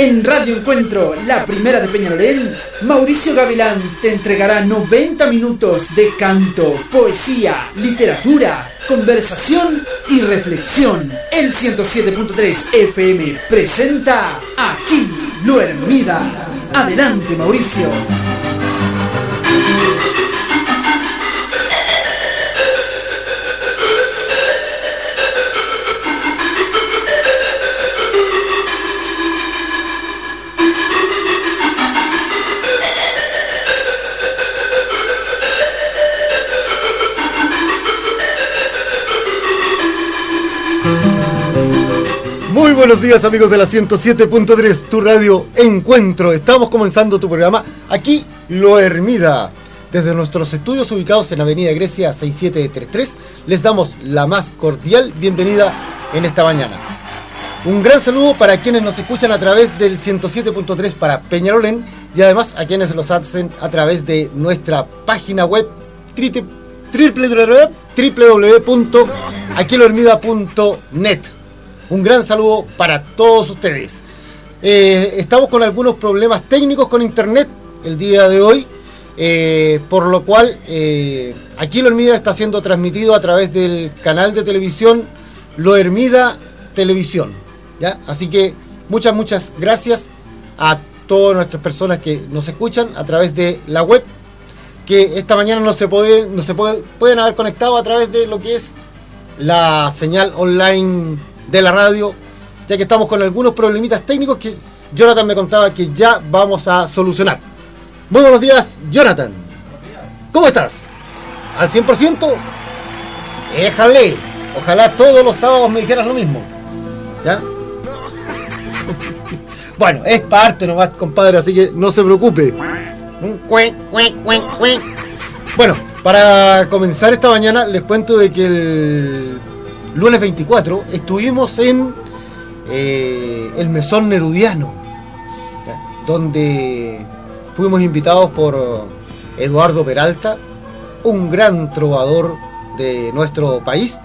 En Radio Encuentro, la primera de Peñalolén, Mauricio Gavilán te entregará 90 minutos de canto, poesía, literatura, conversación y reflexión. El 107.3 FM presenta Aquí lo Hermida. Adelante, Mauricio. Buenos días amigos de la 107.3, tu radio Encuentro. Estamos comenzando tu programa aquí, Lo Hermida. Desde nuestros estudios ubicados en Avenida Grecia 6733, les damos la más cordial bienvenida en esta mañana. Un gran saludo para quienes nos escuchan a través del 107.3 para Peñarolén y además a quienes los hacen a través de nuestra página web www.aquilohermida.net. Un gran saludo para todos ustedes. Eh, estamos con algunos problemas técnicos con internet el día de hoy, eh, por lo cual eh, aquí Lo Hermida está siendo transmitido a través del canal de televisión Lo Hermida Televisión. ¿ya? Así que muchas, muchas gracias a todas nuestras personas que nos escuchan a través de la web, que esta mañana no se, puede, no se puede, pueden haber conectado a través de lo que es la señal online de la radio, ya que estamos con algunos problemitas técnicos que Jonathan me contaba que ya vamos a solucionar. Muy buenos días, Jonathan. ¿Cómo estás? ¿Al 100%? Éjale. Ojalá todos los sábados me dijeras lo mismo. ¿Ya? bueno, es parte nomás, compadre, así que no se preocupe. Bueno, para comenzar esta mañana les cuento de que el lunes 24 estuvimos en eh, el Mesón Nerudiano, donde fuimos invitados por Eduardo Peralta, un gran trovador de nuestro país,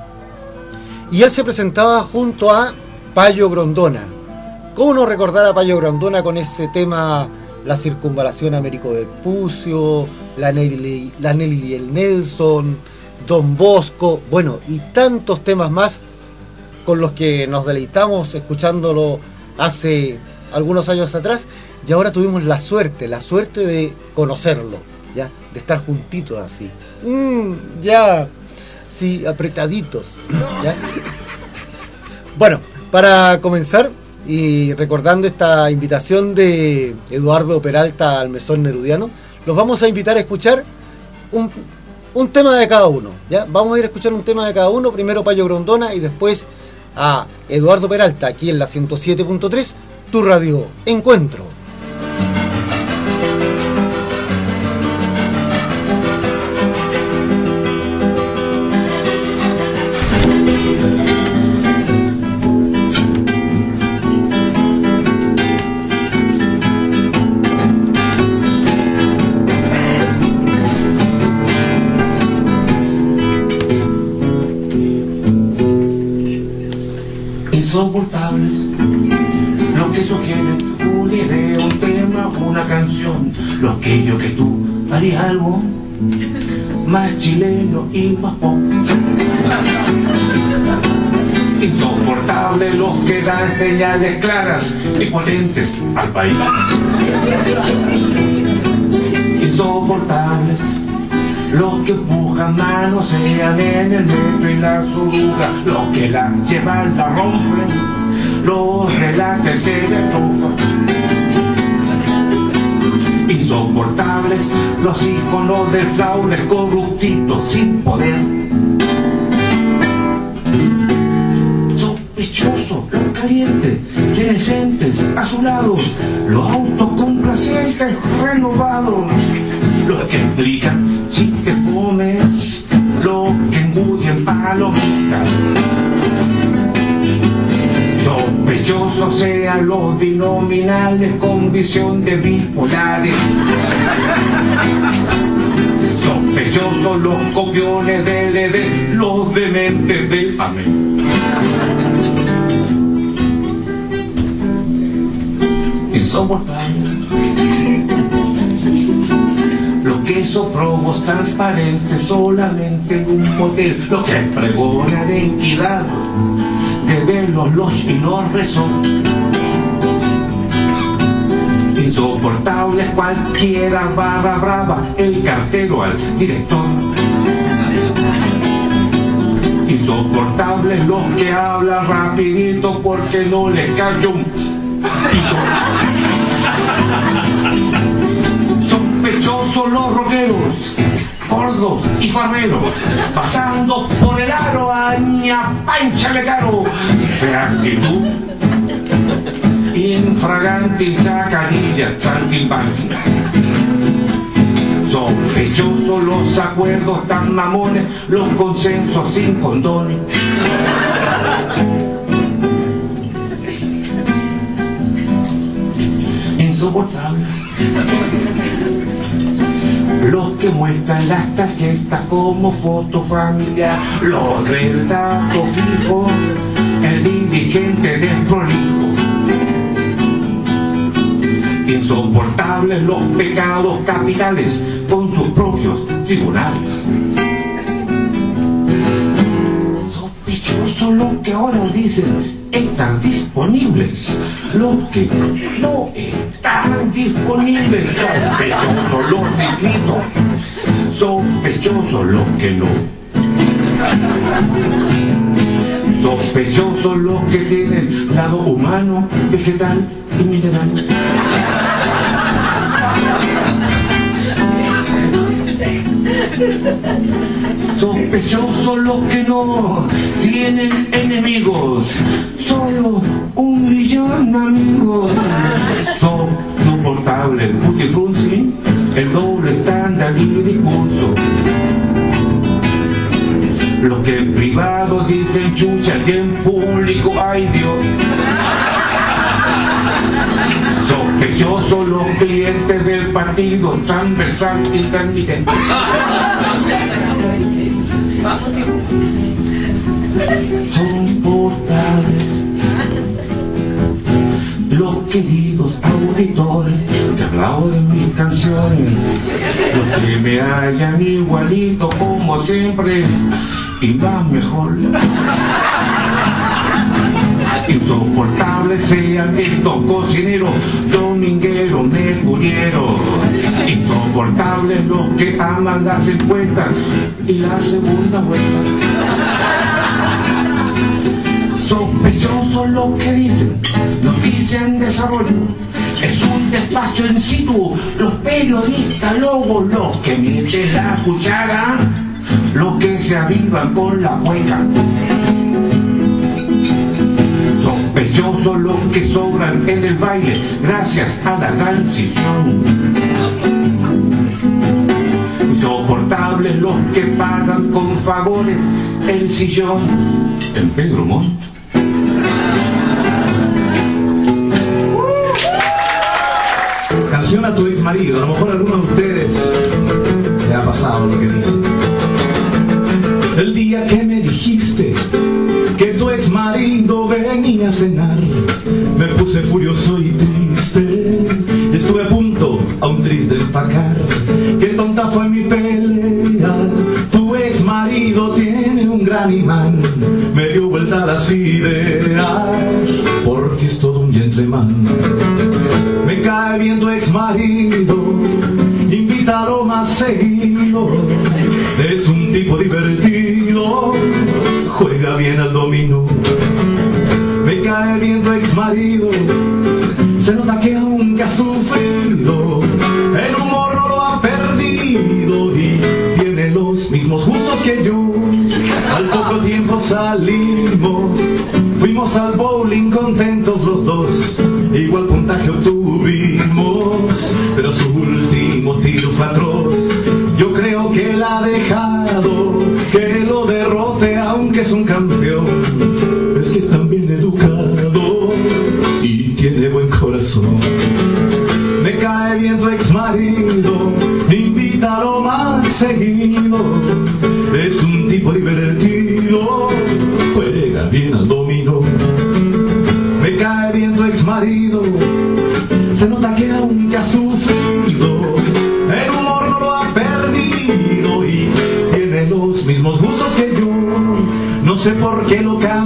y él se presentaba junto a Payo Grondona. ¿Cómo no recordar a Payo Grondona con ese tema, la circunvalación Américo de Pucio, la Nelly, la Nelly y el Nelson, Don Bosco, bueno, y tantos temas más con los que nos deleitamos escuchándolo hace algunos años atrás y ahora tuvimos la suerte, la suerte de conocerlo, ya, de estar juntitos así, mm, ya, sí, apretaditos. Bueno, para comenzar y recordando esta invitación de Eduardo Peralta al Mesón Nerudiano, los vamos a invitar a escuchar un un tema de cada uno. ¿ya? Vamos a ir a escuchar un tema de cada uno. Primero Payo Grondona y después a Eduardo Peralta, aquí en la 107.3, tu radio Encuentro. Tú harías algo más chileno y más pop. Insoportables los que dan señales claras y potentes al país. Insoportables los que empujan manos sean en el metro y la suruga, los que la llevan la rompen, los relates se destrozan. Los íconos del fraude corruptitos sin poder. Sospechosos los calientes, senescentes, azulados, los autocomplacientes renovados, los que explican chistes comes, los que engullen palomitas. Sospechosos sean los binominales con visión de bipolares. Sospechosos los copiones del ED, los dementes del amén. insoportables. Los quesos probos transparentes solamente en un hotel, lo que pregona de equidad, velos los y los rezos. Insoportable cualquiera barra brava, el cartero al director. Insoportables los que hablan rapidito porque no les cae un pito. Sospechosos los roqueros, gordos y farreros, pasando por el aro a ña pancha de caro, de actitud infragante chacarilla, chanquipán. Sospechosos los acuerdos tan mamones, los consensos sin condones. Insoportables. Los que muestran las tarjetas como foto familiar, los del dato fijo, el dirigente desprolijo insoportables los pecados capitales con sus propios tribunales. Sospechosos los que ahora dicen estar disponibles, los que no están disponibles, sospechosos los inscritos, sospechosos los que no. Sospechosos los que tienen lado humano, vegetal y mineral. Sospechosos los que no tienen enemigos, solo un millón de amigos. Son soportables el el doble estándar y discurso. Los que en privado dicen chucha y en público ay Dios. Sospechosos los clientes del partido transversal intermitente. Son portales los queridos auditores que aplauden mis canciones, los que me hallan igualito como siempre y más mejor. Insoportables sean estos cocineros, domingueros, mercurieros. Insoportables los que aman las encuestas y la segunda vuelta. Sospechosos los que dicen, noticia en desarrollo. Es un despacho en situ, los periodistas lobos, los que mienten la cuchara, los que se avivan con la hueca sospechosos los que sobran en el baile gracias a la transición. Insoportables los que pagan con favores el sillón en Pedro Montt. Canción a tu ex marido, a lo mejor a alguno de ustedes a cenar, me puse furioso y triste. Estuve a punto, a un triste de empacar. Qué tonta fue mi pelea. Tu ex marido tiene un gran imán. Me dio vuelta las ideas, porque es todo un gentleman. Me cae bien tu ex marido, marido, siendo ex marido, invítalo más seguido. Es un tipo divertido, juega bien al dominó. Me cae bien tu ex marido, se nota que aunque ha sufrido, el humor no lo ha perdido y tiene los mismos gustos que yo. No sé por qué lo cae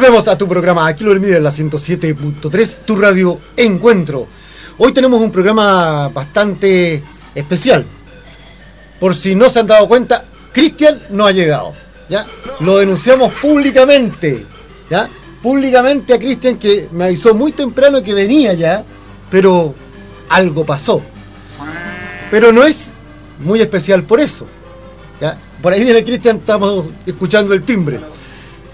volvemos a tu programa, aquí lo en la 107.3, tu radio Encuentro. Hoy tenemos un programa bastante especial. Por si no se han dado cuenta, Cristian no ha llegado. ¿ya? Lo denunciamos públicamente. ¿ya? Públicamente a Cristian que me avisó muy temprano que venía ya, pero algo pasó. Pero no es muy especial por eso. ¿ya? Por ahí viene Cristian, estamos escuchando el timbre.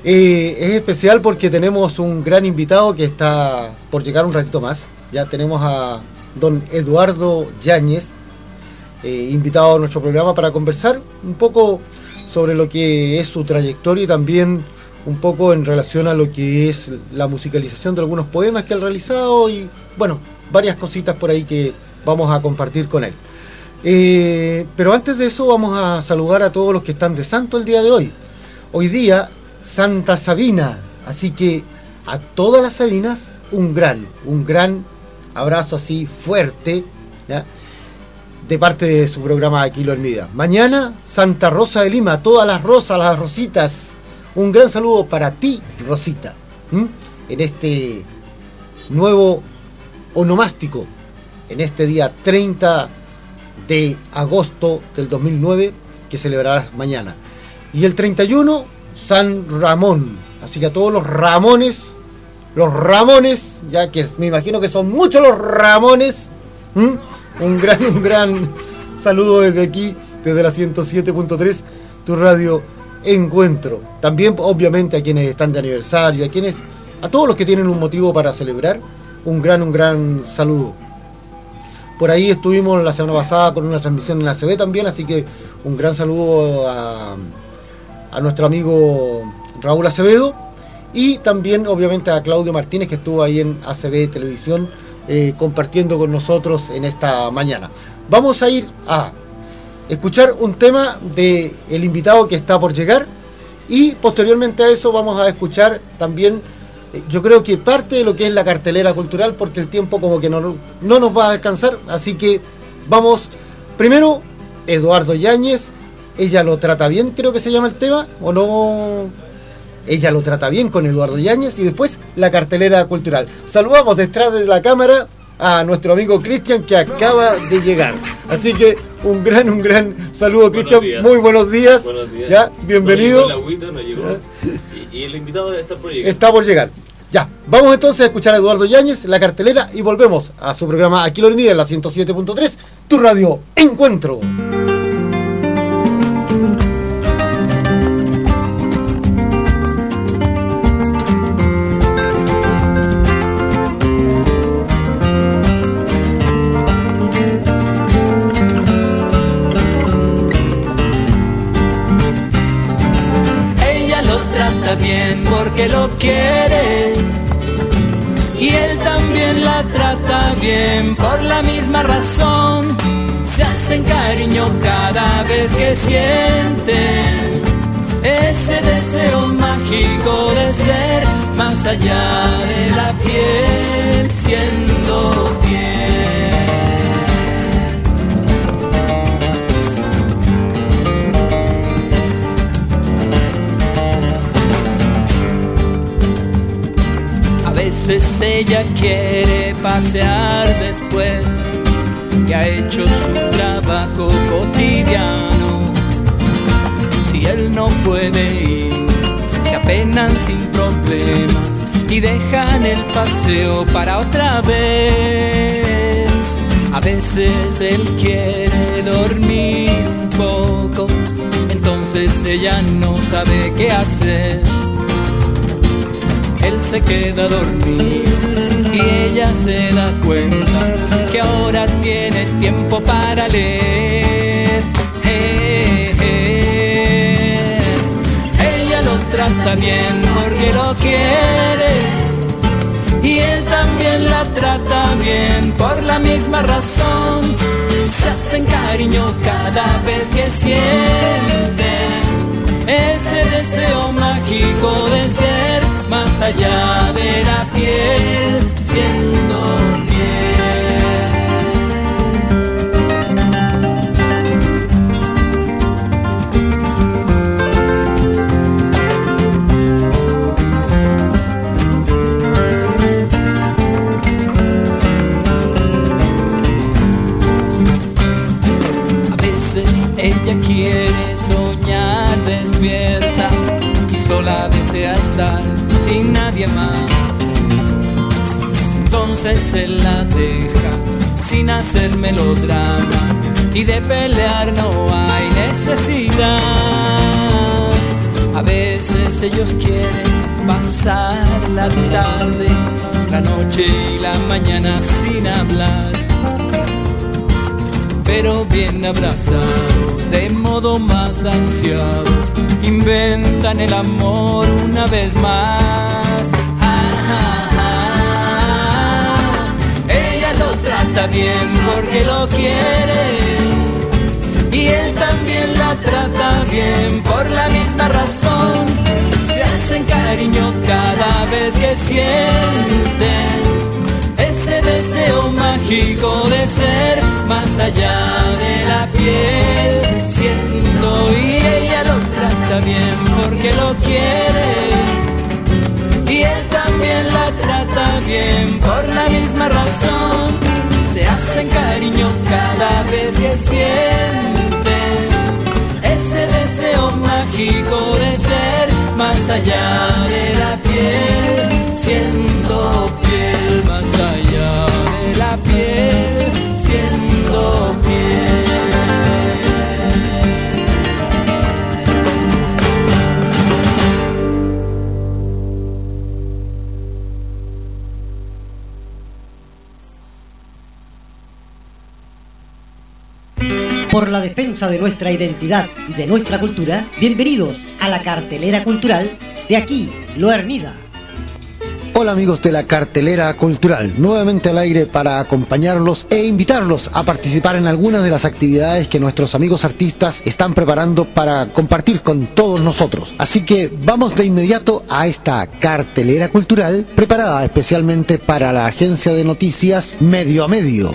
Es especial porque tenemos un gran invitado que está por llegar un ratito más. Ya tenemos a don Eduardo Yáñez, eh, invitado a nuestro programa para conversar un poco sobre lo que es su trayectoria y también un poco en relación a lo que es la musicalización de algunos poemas que ha realizado y bueno, varias cositas por ahí que vamos a compartir con él. Eh, pero antes de eso vamos a saludar a todos los que están de santo el día de hoy. Hoy día Santa Sabina, así que a todas las Sabinas un gran, un gran abrazo así fuerte ¿ya? de parte de su programa Aquilo Hermida. Mañana Santa Rosa de Lima, todas las rosas, las rositas, un gran saludo para ti, Rosita, en este nuevo onomástico, en este día 30 de agosto del 2009 que celebrarás mañana. Y el 31, San Ramón. Así que a todos los Ramones, los Ramones, ya que me imagino que son muchos los Ramones, un gran, un gran saludo desde aquí, desde la 107.3, tu radio Encuentro. También, obviamente, a quienes están de aniversario, a quienes, a todos los que tienen un motivo para celebrar, un gran, un gran saludo. Por ahí estuvimos la semana pasada con una transmisión en la CB también, así que un gran saludo a, a nuestro amigo Raúl Acevedo y también obviamente a Claudio Martínez que estuvo ahí en ACB Televisión eh, compartiendo con nosotros en esta mañana. Vamos a ir a escuchar un tema del el invitado que está por llegar y posteriormente a eso vamos a escuchar también eh, yo creo que parte de lo que es la cartelera cultural porque el tiempo como que no, no nos va a alcanzar así que vamos primero Eduardo Yáñez ella lo trata bien creo que se llama el tema o no ella lo trata bien con Eduardo Yáñez y después la cartelera cultural. Saludamos detrás de la cámara a nuestro amigo Cristian que acaba de llegar. Así que un gran, un gran saludo Cristian, muy buenos días. Buenos días. Ya, bienvenido. No llegó el agüita, no llegó. Y, y el invitado está por llegar. Está por llegar. Ya, vamos entonces a escuchar a Eduardo Yáñez, la cartelera y volvemos a su programa Aquí lo en la 107.3, tu radio Encuentro. Bien porque lo quiere. Y él también la trata bien por la misma razón. Se hacen cariño cada vez que sienten ese deseo mágico de ser más allá de la piel, siendo piel. Veces ella quiere pasear después que ha hecho su trabajo cotidiano. Si él no puede ir, se apenan sin problemas y dejan el paseo para otra vez. A veces él quiere dormir un poco, entonces ella no sabe qué hacer. Él se queda dormido y ella se da cuenta que ahora tiene tiempo para leer. Ella lo trata bien porque lo quiere y él también la trata bien por la misma razón. Se hacen cariño cada vez que sienten ese deseo mágico de ser allá de la piel, siendo piel. A veces ella quiere soñar despierta y sola desea Entonces él la deja sin hacer melodrama y de pelear no hay necesidad. A veces ellos quieren pasar la tarde, la noche y la mañana sin hablar pero bien abrazado, de modo más ansiado, inventan el amor una vez más. Bien porque lo quiere y él también la trata bien por la misma razón. Se hacen cariño cada vez que sienten ese deseo mágico de ser más allá de la piel, siendo y ella lo trata bien porque lo quiere y él también la trata bien por la misma razón. Hacen cariño cada vez que sienten ese deseo mágico de ser más allá de la piel, siendo piel más allá de la piel, siendo piel. Por la defensa de nuestra identidad y de nuestra cultura, bienvenidos a la cartelera cultural de aquí, Lo Hermida. Hola amigos de la cartelera cultural, nuevamente al aire para acompañarlos e invitarlos a participar en algunas de las actividades que nuestros amigos artistas están preparando para compartir con todos nosotros. Así que vamos de inmediato a esta cartelera cultural preparada especialmente para la agencia de noticias Medio a Medio.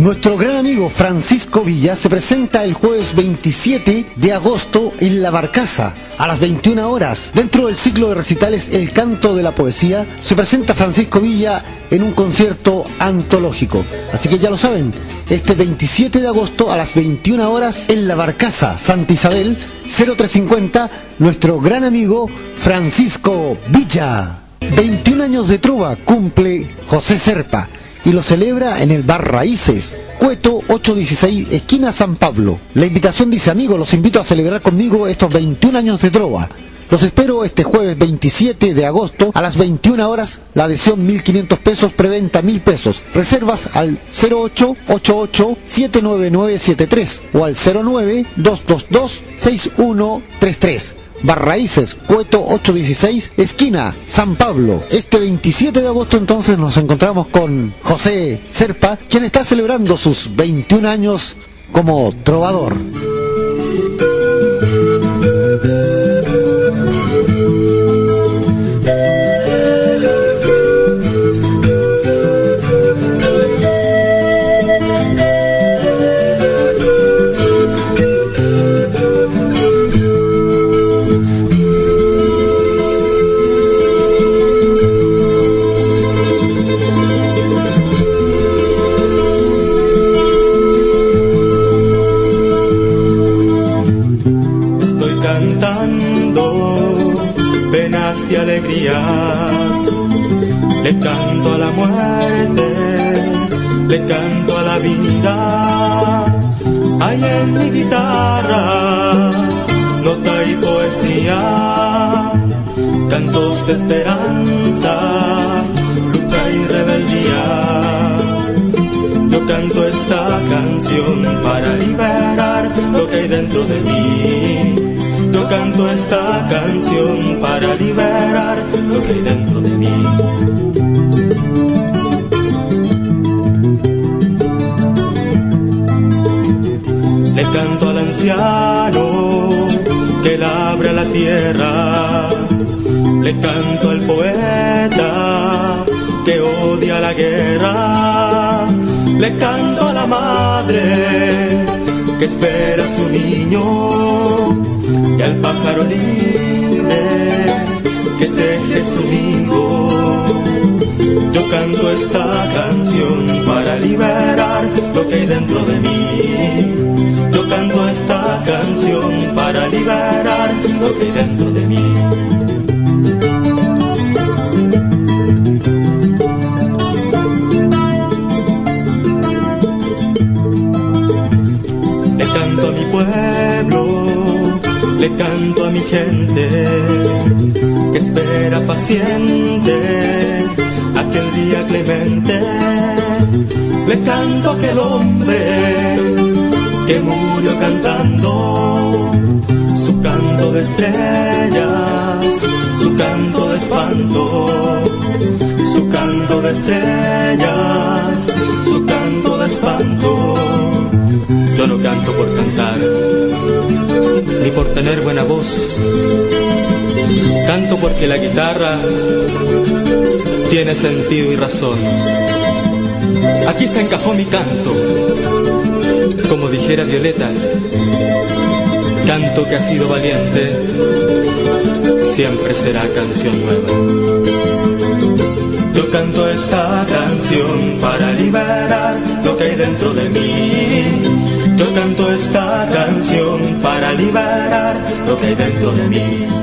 Nuestro gran amigo Francisco Villa se presenta el jueves 27 de agosto en La Barcaza a las 21 horas. Dentro del ciclo de recitales El Canto de la Poesía se presenta Francisco Villa en un concierto antológico. Así que ya lo saben, este 27 de agosto a las 21 horas en La Barcaza, Santa Isabel, 0350, nuestro gran amigo Francisco Villa. 21 años de trova cumple José Serpa y lo celebra en el Bar Raíces, Cueto 816, esquina San Pablo. La invitación dice, amigos, los invito a celebrar conmigo estos 21 años de trova. Los espero este jueves 27 de agosto a las 21 horas. La adhesión 1.500 pesos, preventa 1.000 pesos. Reservas al 0888-79973 o al 09-222-6133. Barraíces, Cueto 816, esquina San Pablo. Este 27 de agosto entonces nos encontramos con José Serpa, quien está celebrando sus 21 años como trovador. cantando penas y alegrías. Le canto a la muerte, le canto a la vida. Hay en mi guitarra nota y poesía, cantos de esperanza, lucha y rebeldía. Yo canto esta canción para liberar lo que hay dentro de mí canto esta canción para liberar lo que hay dentro de mí. Le canto al anciano que labra la tierra. Le canto al poeta que odia la guerra. Le canto a la madre que espera a su niño y al pájaro libre que teje su nido. Yo canto esta canción para liberar lo que hay dentro de mí. Yo canto esta canción para liberar lo que hay dentro de mí. Gente que espera paciente aquel día clemente. Le canto aquel hombre que murió cantando su canto de estrellas, su canto de espanto, su canto de estrellas, su canto de espanto. Yo no canto por cantar ni por tener buena voz. Canto porque la guitarra tiene sentido y razón. Aquí se encajó mi canto, como dijera Violeta, canto que ha sido valiente, siempre será canción nueva. Yo canto esta canción para liberar lo que hay dentro de mí yo canto esta canción para liberar lo que hay dentro de mí.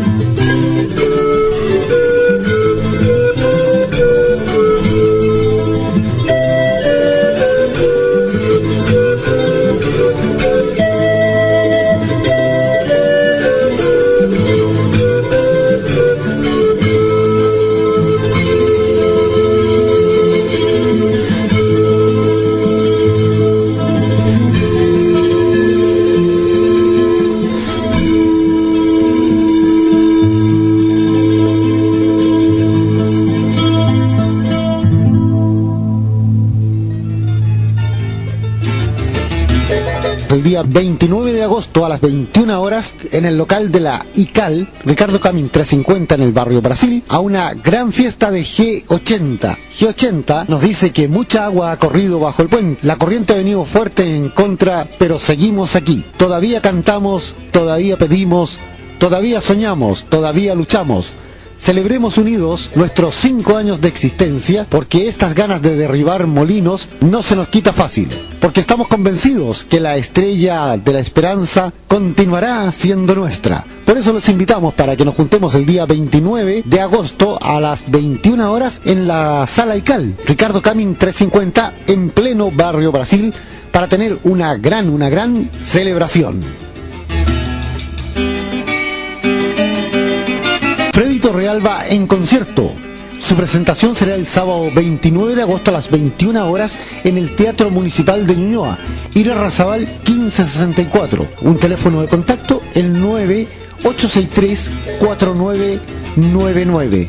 29 de agosto a las 21 horas en el local de la ICAL, Ricardo Camin 350 en el barrio Brasil, a una gran fiesta de G80. G80 nos dice que mucha agua ha corrido bajo el puente, la corriente ha venido fuerte en contra, pero seguimos aquí. Todavía cantamos, todavía pedimos, todavía soñamos, todavía luchamos. Celebremos unidos nuestros cinco años de existencia porque estas ganas de derribar molinos no se nos quita fácil, porque estamos convencidos que la estrella de la esperanza continuará siendo nuestra. Por eso los invitamos para que nos juntemos el día 29 de agosto a las 21 horas en la Sala ICAL, Ricardo Camin 350 en pleno barrio Brasil para tener una gran, una gran celebración. Torrealba en concierto. Su presentación será el sábado 29 de agosto a las 21 horas en el Teatro Municipal de Ñuñoa, Ira Razabal 1564. Un teléfono de contacto el 9863-4999.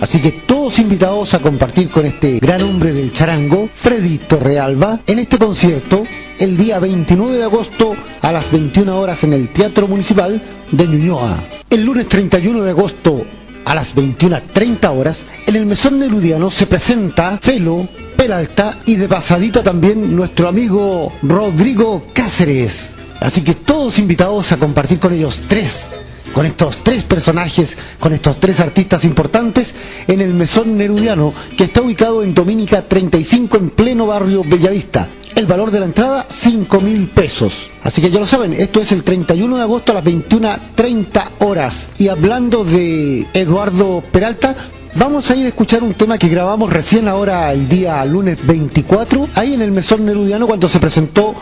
Así que todos invitados a compartir con este gran hombre del charango, Freddy Torrealba, en este concierto el día 29 de agosto a las 21 horas en el Teatro Municipal de Ñuñoa. El lunes 31 de agosto a las 21.30 horas en el Mesón Nerudiano se presenta Felo, Peralta y de pasadita también nuestro amigo Rodrigo Cáceres. Así que todos invitados a compartir con ellos tres con estos tres personajes, con estos tres artistas importantes en el Mesón Nerudiano, que está ubicado en Domínica 35 en pleno barrio Bellavista. El valor de la entrada, 5 mil pesos. Así que ya lo saben, esto es el 31 de agosto a las 21.30 horas. Y hablando de Eduardo Peralta, Vamos a ir a escuchar un tema que grabamos recién ahora el día lunes 24, ahí en el Mesón Nerudiano cuando se presentó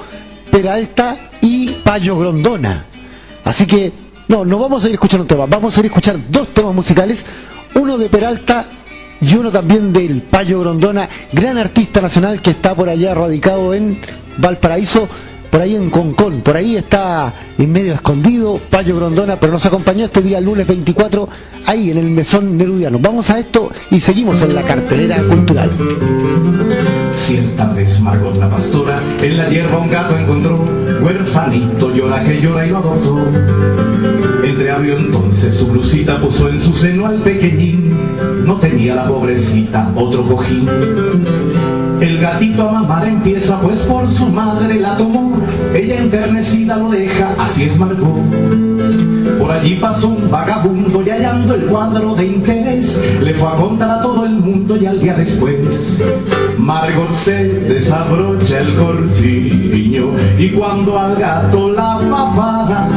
Peralta y Payo Grondona. Así que, no, no vamos a ir a escuchar un tema, vamos a ir a escuchar dos temas musicales, uno de Peralta y uno también del Payo Grondona, gran artista nacional que está por allá radicado en Valparaíso por ahí en Concón, por ahí está en medio escondido Payo Grondona, pero nos acompañó este día lunes 24 ahí en el mesón nerudiano. Vamos a esto y seguimos en la cartelera cultural. Cierta vez Margot la pastora en la hierba un gato encontró, huerfanito llora que llora y lo adoptó. Entreabrió entonces su blusita, puso en su seno al pequeñín, tenía la pobrecita otro cojín. El gatito a mamar empieza, pues por su madre la tomó, ella enternecida lo deja, así es Margot. Por allí pasó un vagabundo y hallando el cuadro de interés, le fue a contar a todo el mundo y al día después. Margot se desabrocha el corpiño y cuando al gato la papada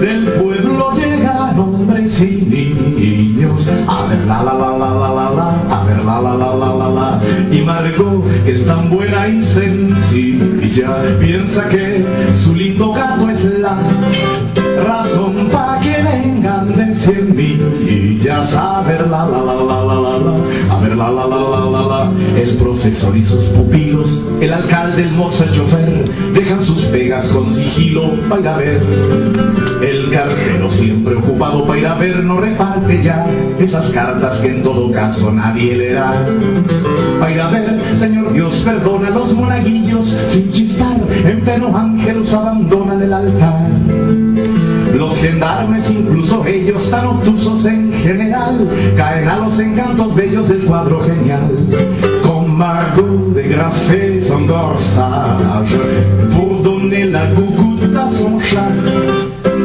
del pueblo llegan hombres y niños. La la la la la la, a ver la la la la la la. Y Margot, que es tan buena y sencilla, piensa que su millas a ver la la la la la la la. A ver la la la la la la. El profesor y sus pupilos el alcalde el mozo el chofer dejan sus pegas con sigilo para ir a ver. El cartero siempre ocupado para ir a ver no reparte ya esas cartas que en todo caso nadie leerá para ir a ver señor Dios perdona los monaguillos sin chispar en pleno ángelos abandonan el altar los gendarmes, incluso ellos tan obtusos en general, caen a los encantos bellos del cuadro genial. Con Margot de Graffé son dorsage, pour donner la gougoute à son chat.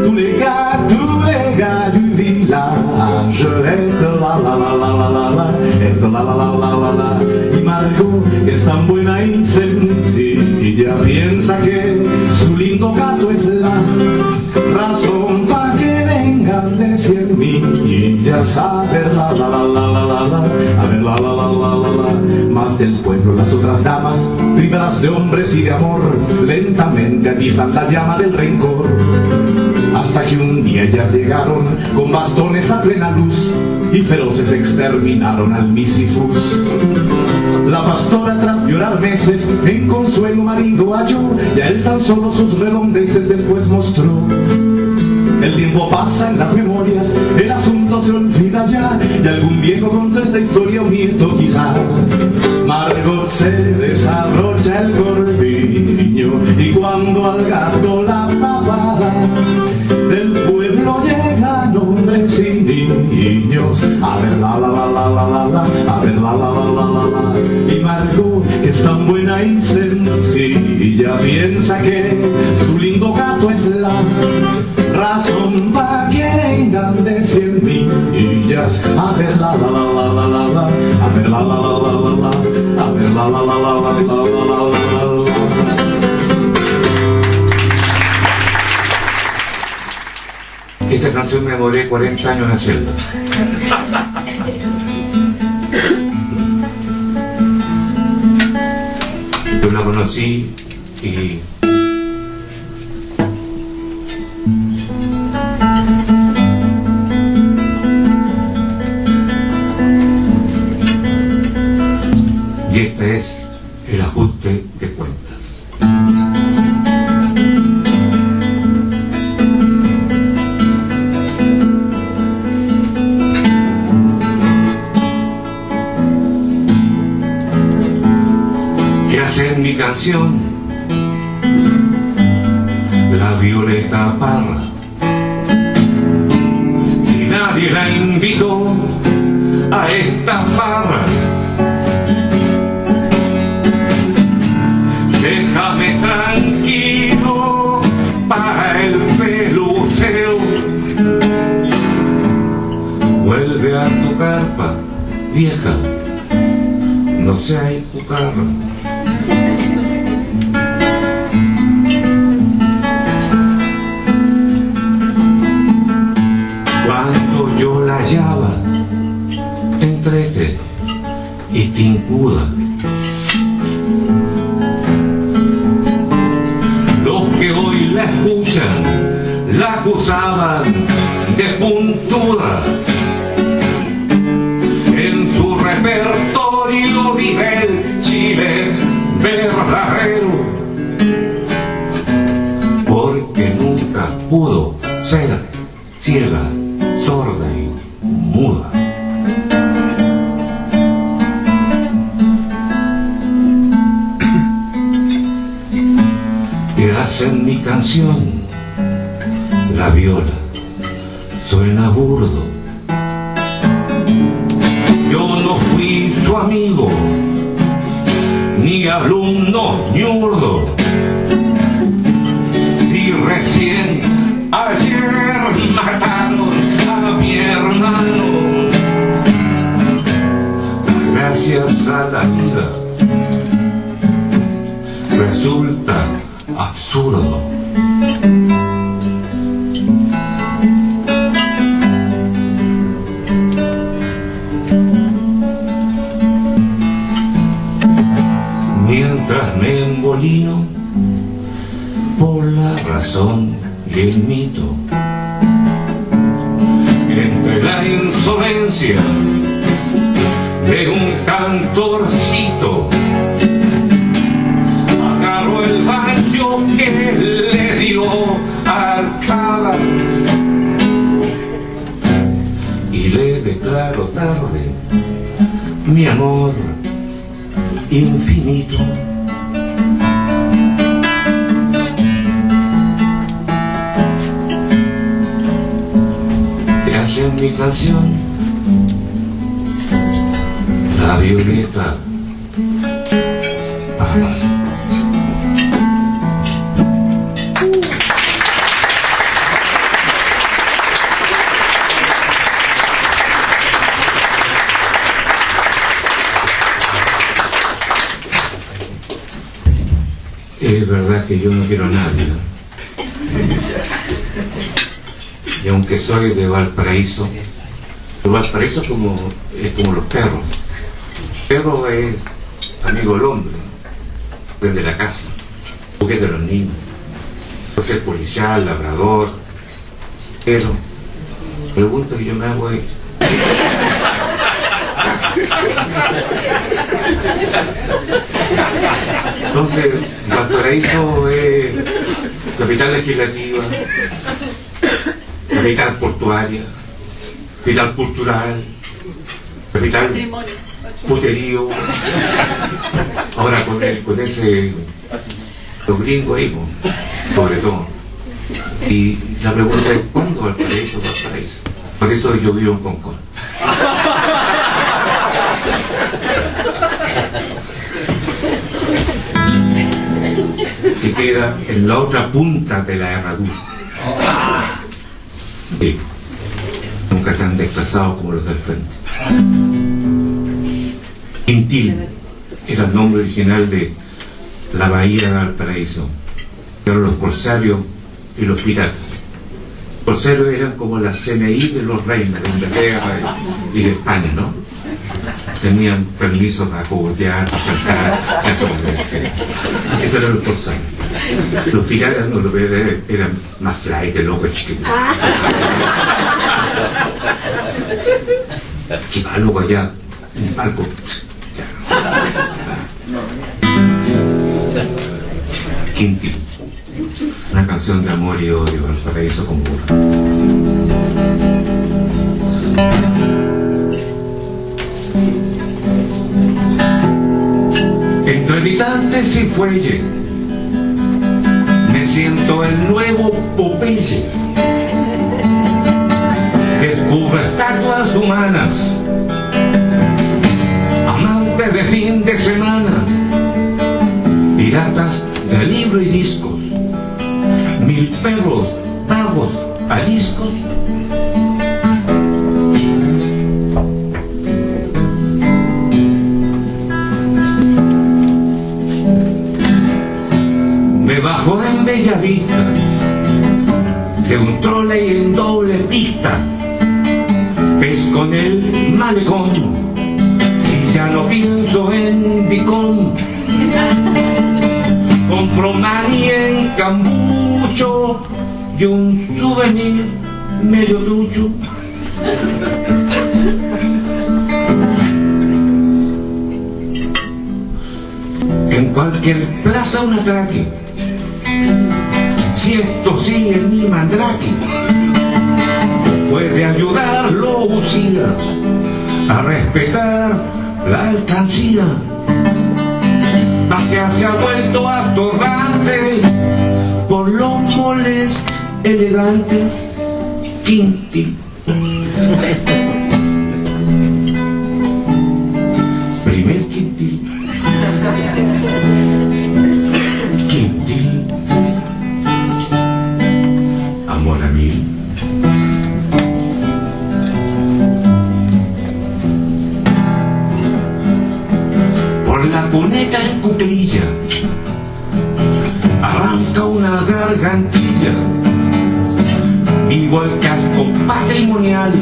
Tous les gars, tous les gars du village, et la la la la la la la, et la la la la la la. Y Margot, es tan buena y sencilla, piensa que su lindo gato es la razón para que vengan de cien millas a ver la la la la la la la a ver la la la la la la más del pueblo las otras damas privadas de hombres y de amor lentamente atizan la llama del rencor hasta que un día ellas llegaron con bastones a plena luz y feroces exterminaron al Misifus. La pastora tras llorar meses en consuelo marido halló y a él tan solo sus redondeces después mostró. El tiempo pasa en las memorias, el asunto se olvida ya y algún viejo contó esta historia un nieto quizá. Margot se desabrocha el corpiño y cuando al gato la papada mujeres y niños. A ver, la, la, la, la, la, la, la, a ver, la, la, la, la, la, la. Y Margot, que es tan buena y sencilla, piensa que su lindo gato es la razón para que vengan cien millas. A ver, la, la, la, la, la, la, la, a ver, la, la, la, la, la, la, a ver, la, la, la, la, la, la. Me demoré 40 años en hacerla. Yo la conocí y y este es el ajuste La Violeta Parra. Si nadie la invitó a esta farra, déjame tranquilo para el peluceo. Vuelve a tu carpa, vieja, no seas cucarra. Acusaban de puntuda. En su repertorio vive el Chile verdadero, porque nunca pudo ser ciega, sorda y muda. Que hacen mi canción, de un cantorcito, agarro el banjo que le dio arcadas y le declaro tarde mi amor infinito. Hace mi canción la violeta. Es verdad que yo no quiero a nadie. Y aunque soy de Valparaíso, Valparaíso como, es como los perros. Perro es amigo del hombre, desde la casa, juguete de los niños. Yo soy policial, labrador, pero la pregunta que yo me hago es Entonces, Valparaíso es capital legislativa, capital portuaria, capital cultural, capital puterío. Ahora con, el- con ese los gringos ahí, pues, sobre todo. Y la pregunta es, ¿cuándo Valparaíso Valparaíso? Por eso yo vivo en Concón. que queda en la otra punta de la herradura. Sí. Nunca tan desplazados como los del frente. Quintil era el nombre original de la bahía de Valparaíso. Eran los corsarios y los piratas. Los corsarios eran como la CNI de los reinos de Inglaterra y de España, ¿no? Tenían permiso para cogotear, para saltar, eso era Esos eran los corsarios. Los piratas no, los piratas eran más flight, locos, chiquitos. Que va loco allá, un barco. Quintil. Una canción de amor y odio, Valparaíso con burro. Entre habitantes y fuelle, me siento el nuevo Popeye. Descubro estatuas humanas, piratas de libro y discos, mil perros, pagos, aliscos. Me bajó en Bella Vista de un trole y en doble pista, pez con el malecón y ya no pienso en Dicón cambucho y un souvenir medio trucho. En cualquier plaza un atraque. Si esto sigue en mi mandrake, puede ayudarlo Lucía a respetar la alcancía. Que se ha vuelto atorrante por los moles elegantes Quinti. Primer quintil. Quintil. Amor a mí. Por la cuneta en patrimonial,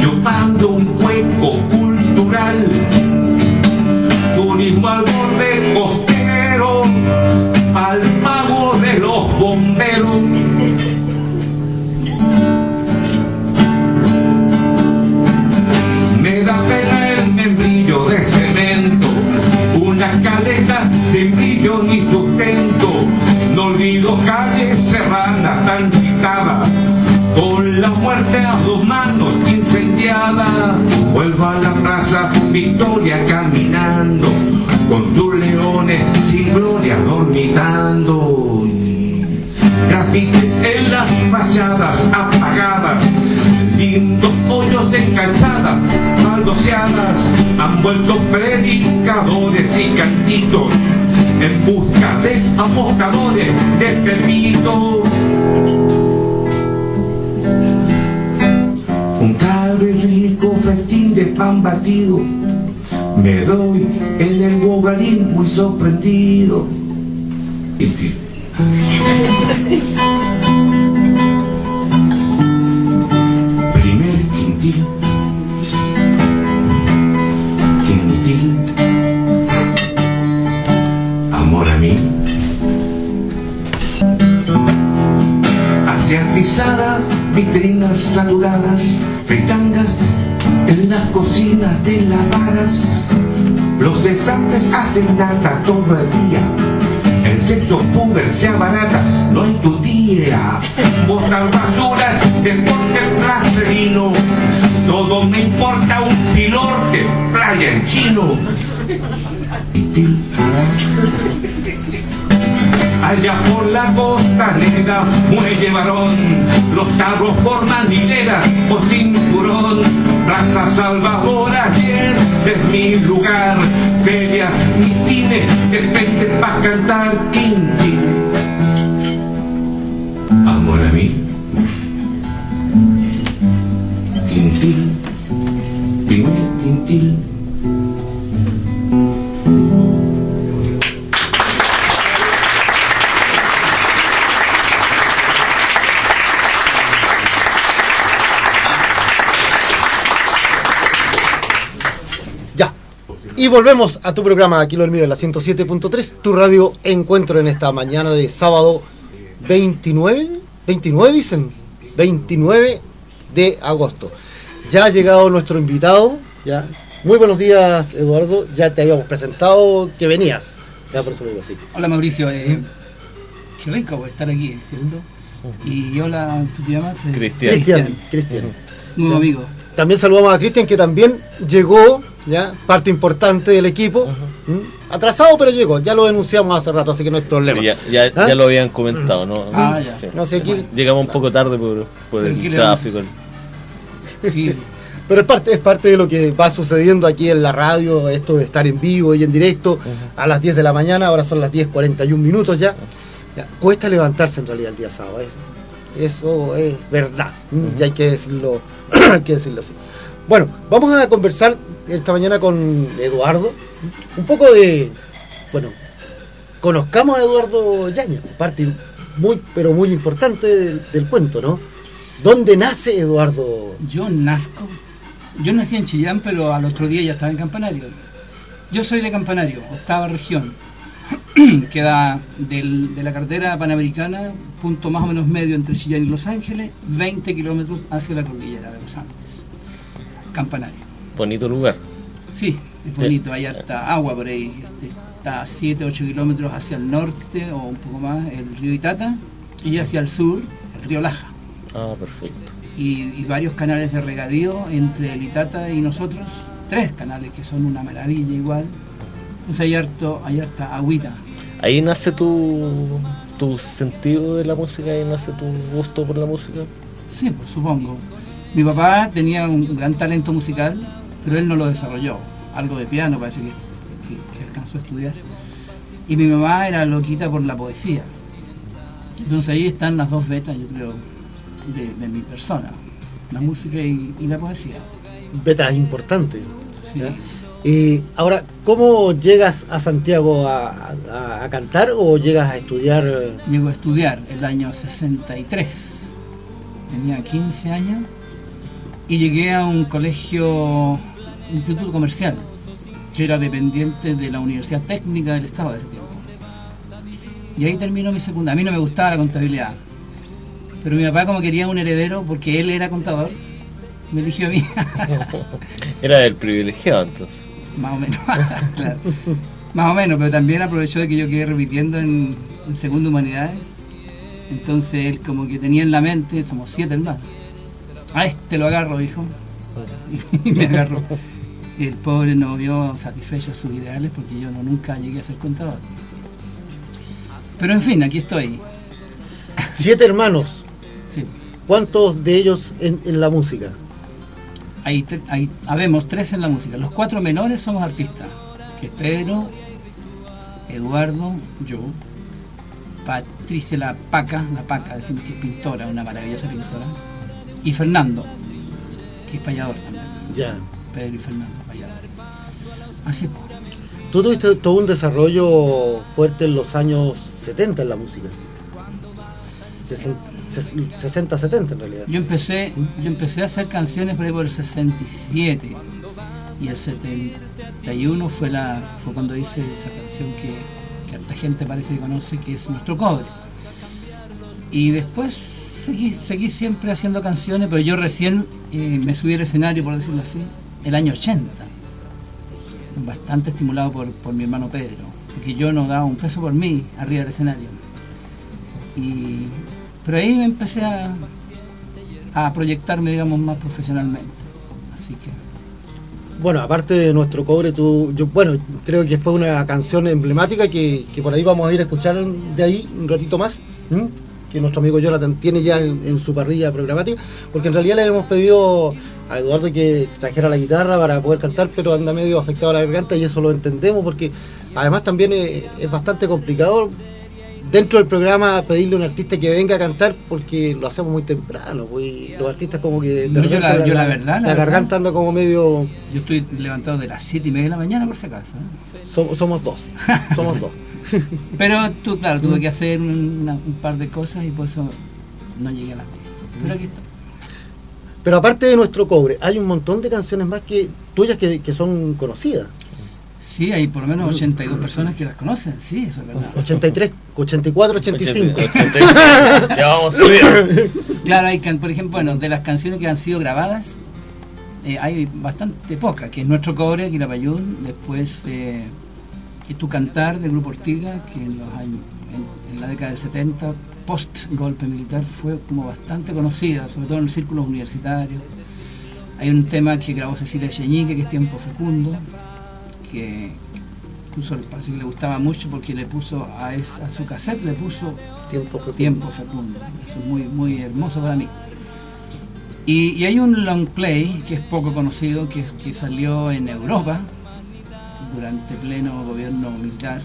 chupando un cuenco cultural, turismo al borde costero, al pago de los bomberos. Me da pena el membrillo de cemento, una caleta sin brillo ni sustento, no olvido calles serranas tan a sus manos incendiada. Vuelvo a la plaza Victoria caminando, con sus leones sin gloria dormitando. Grafites en las fachadas apagadas, lindos hoyos en calzadas, baldoseadas, han vuelto predicadores y cantitos en busca de apostadores de pepito. Festín de pan batido, me doy el bogarín muy sorprendido. Primer quintil. Quintil. Amor a mí. Asiatizadas, vitrinas saturadas, fritangas en las cocinas de las varas. Los cesantes hacen nata todo el día el sexo puber se abarata, no hay tu tía. Botar basura, deporte placerino, todo me importa un filorte, playa en chino. Allá por la costanera, muelle varón, los carros forman hilera o cinturón, Plaza Salvador ayer es mi lugar, feria, mitines, depende pa' cantar quinti. Amor a mí, volvemos a tu programa, aquí lo el mío, de la 107.3, tu radio encuentro en esta mañana de sábado 29, 29 dicen, 29 de agosto. Ya ha llegado nuestro invitado, ya. Muy buenos días, Eduardo, ya te habíamos presentado que venías. Ya por eso lo digo así. Hola Mauricio, eh, qué rico estar aquí, ¿cierto? Y hola, ¿tú te llamas? Eh, Cristian, Cristian. Nuevo amigo. También saludamos a Cristian que también llegó, ya, parte importante del equipo. ¿Mm? Atrasado, pero llegó. Ya lo denunciamos hace rato, así que no hay problema. Sí, ya, ya, ¿Ah? ya lo habían comentado, ¿no? Ah, ya. Sí. No sé, aquí- Llegamos un poco tarde por, por ¿Pero qué el tráfico. Sí, Pero es parte, es parte de lo que va sucediendo aquí en la radio, esto de estar en vivo y en directo a las 10 de la mañana, ahora son las 10.41 minutos ya. Ya, Cuesta levantarse en realidad el día sábado, eso, eso es verdad, ¿m? y hay que decirlo, hay que decirlo así. Bueno, vamos a conversar esta mañana con Eduardo, un poco de, bueno, conozcamos a Eduardo Yañez, parte muy, pero muy importante del, del cuento, ¿no? ¿Dónde nace Eduardo? yo nazco. Yo nací en Chillán, pero al otro día ya estaba en Campanario. Yo soy de Campanario, octava región. Queda del- de la carretera panamericana, punto más o menos medio entre Chillán y Los Ángeles, 20 kilómetros hacia la cordillera de los Andes. Campanario. Bonito lugar. Sí, es bonito, hay harta agua por ahí. Este, está a 7, 8 kilómetros hacia el norte o un poco más el río Itata y hacia el sur el río Laja. Ah, perfecto. Y, y varios canales de regadío entre el Itata y nosotros, tres canales que son una maravilla igual. Entonces hay, harto, hay harta agüita. Ahí nace tu, tu sentido de la música, ahí nace tu gusto por la música. Sí, pues supongo. Mi papá tenía un gran talento musical, pero él no lo desarrolló. Algo de piano parece que, que- que alcanzó a estudiar. Y mi mamá era loquita por la poesía. Entonces ahí están las dos vetas, yo creo, de, de mi persona. La música y, y la poesía. Beta importante. Sí. Y ahora, ¿cómo llegas a Santiago a, a- a cantar o llegas a estudiar? Llego a estudiar el año 63. Tenía 15 años y llegué a un colegio, instituto comercial, que era dependiente de la Universidad Técnica del Estado de ese tiempo. Y ahí terminó mi secundaria. A mí no me gustaba la contabilidad, pero mi papá como quería un heredero, porque él era contador, me eligió a mí. Era el privilegiado entonces. Más o menos, claro. Más o menos, pero también aprovechó de que yo quedé repitiendo en, en Segunda Humanidades. Entonces él como que tenía en la mente, somos siete hermanos. A este lo agarro, dijo. Y me agarró. El pobre no vio satisfechos sus ideales porque yo no, nunca llegué a ser contador. Pero en fin, aquí estoy. Siete hermanos. Sí. ¿Cuántos de ellos en, en la música? Hay, hay, habemos tres en la música. Los cuatro menores somos artistas. Que es Pedro, Eduardo, yo, Patricia la Paca, la Paca, decimos que es pintora, una maravillosa pintora, y Fernando, que es payador también. Ya. Pedro y Fernando, payador. Así pues. Tú tuviste todo un desarrollo fuerte en los años 70 en la música. 60, 70 en realidad. Yo empecé, yo empecé a hacer canciones por ahí por el 67 y el 71 fue la fue cuando hice esa canción que, que gente parece que conoce que es nuestro cobre. Y después seguí, seguí siempre haciendo canciones, pero yo recién eh, me subí al escenario, por decirlo así, el año 80. Bastante estimulado por, por mi hermano Pedro, porque yo no daba un peso por mí arriba del escenario. Y, pero ahí empecé a, proyectarme, digamos, más profesionalmente. Así que Bueno, aparte de nuestro cobre, tú, bueno, creo que fue una canción emblemática que, que por ahí vamos a ir a escuchar de ahí un ratito más, que nuestro amigo Jonathan tiene ya en, su parrilla programática, porque en realidad le hemos pedido a Eduardo que trajera la guitarra para poder cantar, pero anda medio afectado a la garganta y eso lo entendemos, porque además también es, es bastante complicado dentro del programa pedirle a un artista que venga a cantar porque lo hacemos muy temprano, pues, y los artistas como que No, yo la- yo la verdad, la garganta anda como medio yo estoy levantado de las 7 y media de la mañana, por si acaso. ¿eh? Somos, somos dos. Somos dos. Pero tú, claro, tuve que hacer una- un par de cosas y por eso no llegué a las 10. Pero aquí estoy. Pero aparte de nuestro cobre, hay un montón de canciones más que tuyas que, que son conocidas. Sí, hay por lo menos 82 personas que las conocen, sí, eso es verdad. 83, 84, 85. 85. Ya vamos a subir. Claro, hay, can- por ejemplo, bueno, de las canciones que han sido grabadas, eh, hay bastante pocas, que es Nuestro Cobre, Quilapayún, después eh, es Tu Cantar del Grupo Ortiga, que en, los años, en, en la década del 70, post golpe militar, fue como bastante conocida, sobre todo en los círculos universitarios. Hay un tema que grabó Cecilia Cheñique, que es Tiempo Fecundo, que incluso parece que le gustaba mucho porque le puso a, es- a su cassette, le puso Tiempo fecundo. Tiempo fecundo. Eso es muy, muy hermoso para mí. Y, y hay un long play que es poco conocido, que, que salió en Europa durante pleno gobierno militar.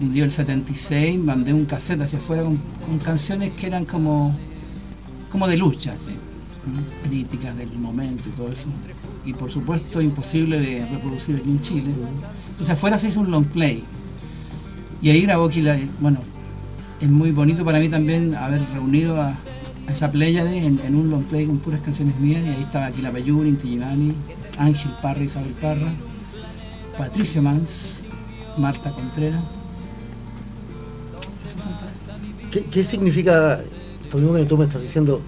Un día el 76 mandé un cassette hacia afuera con, con canciones que eran como, como de lucha, ¿no? críticas del momento y todo eso. Y por supuesto imposible de reproducir aquí en Chile. Entonces afuera se hizo un long play. Y ahí grabó Kila, bueno, es muy bonito para mí también haber reunido a, esa pléyade en, un long play con puras canciones mías y ahí estaba Aquila Payuri, Inti Ángel Parra, Isabel Parra, Patricio Mans, Marta Contreras ¿Qué, qué significa esto mismo que tú me estás diciendo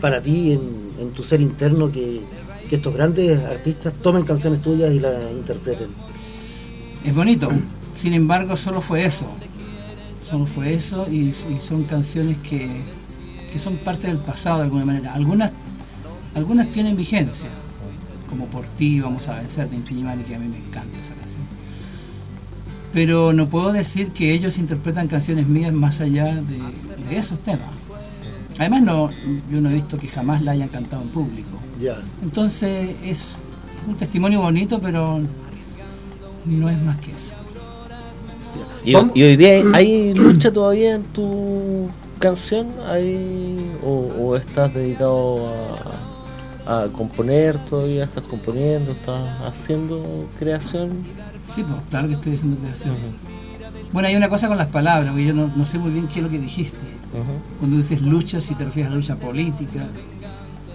para ti en tu ser interno que, que estos grandes artistas tomen canciones tuyas y las interpreten? Es bonito. Sin embargo, solo fue eso. Solo fue eso y, son canciones que, que son parte del pasado de alguna manera. Algunas, algunas tienen vigencia, como Por ti vamos a vencer de Infinimani, que a mí me encanta esa canción. Pero no puedo decir que ellos interpretan canciones mías más allá de esos temas. Además, no, yo no he visto que jamás la hayan cantado en público. Ya. Entonces es un testimonio bonito, pero no es más que eso. Y, y hoy día hay, hay lucha todavía en tu canción, ¿Hay, o, o estás dedicado a, a componer todavía, estás componiendo, estás haciendo creación. Sí, pues claro que estoy haciendo creación. Bueno, hay una cosa con las palabras, porque yo no, no sé muy bien qué es lo que dijiste. Cuando dices lucha, si te refieres a la lucha política,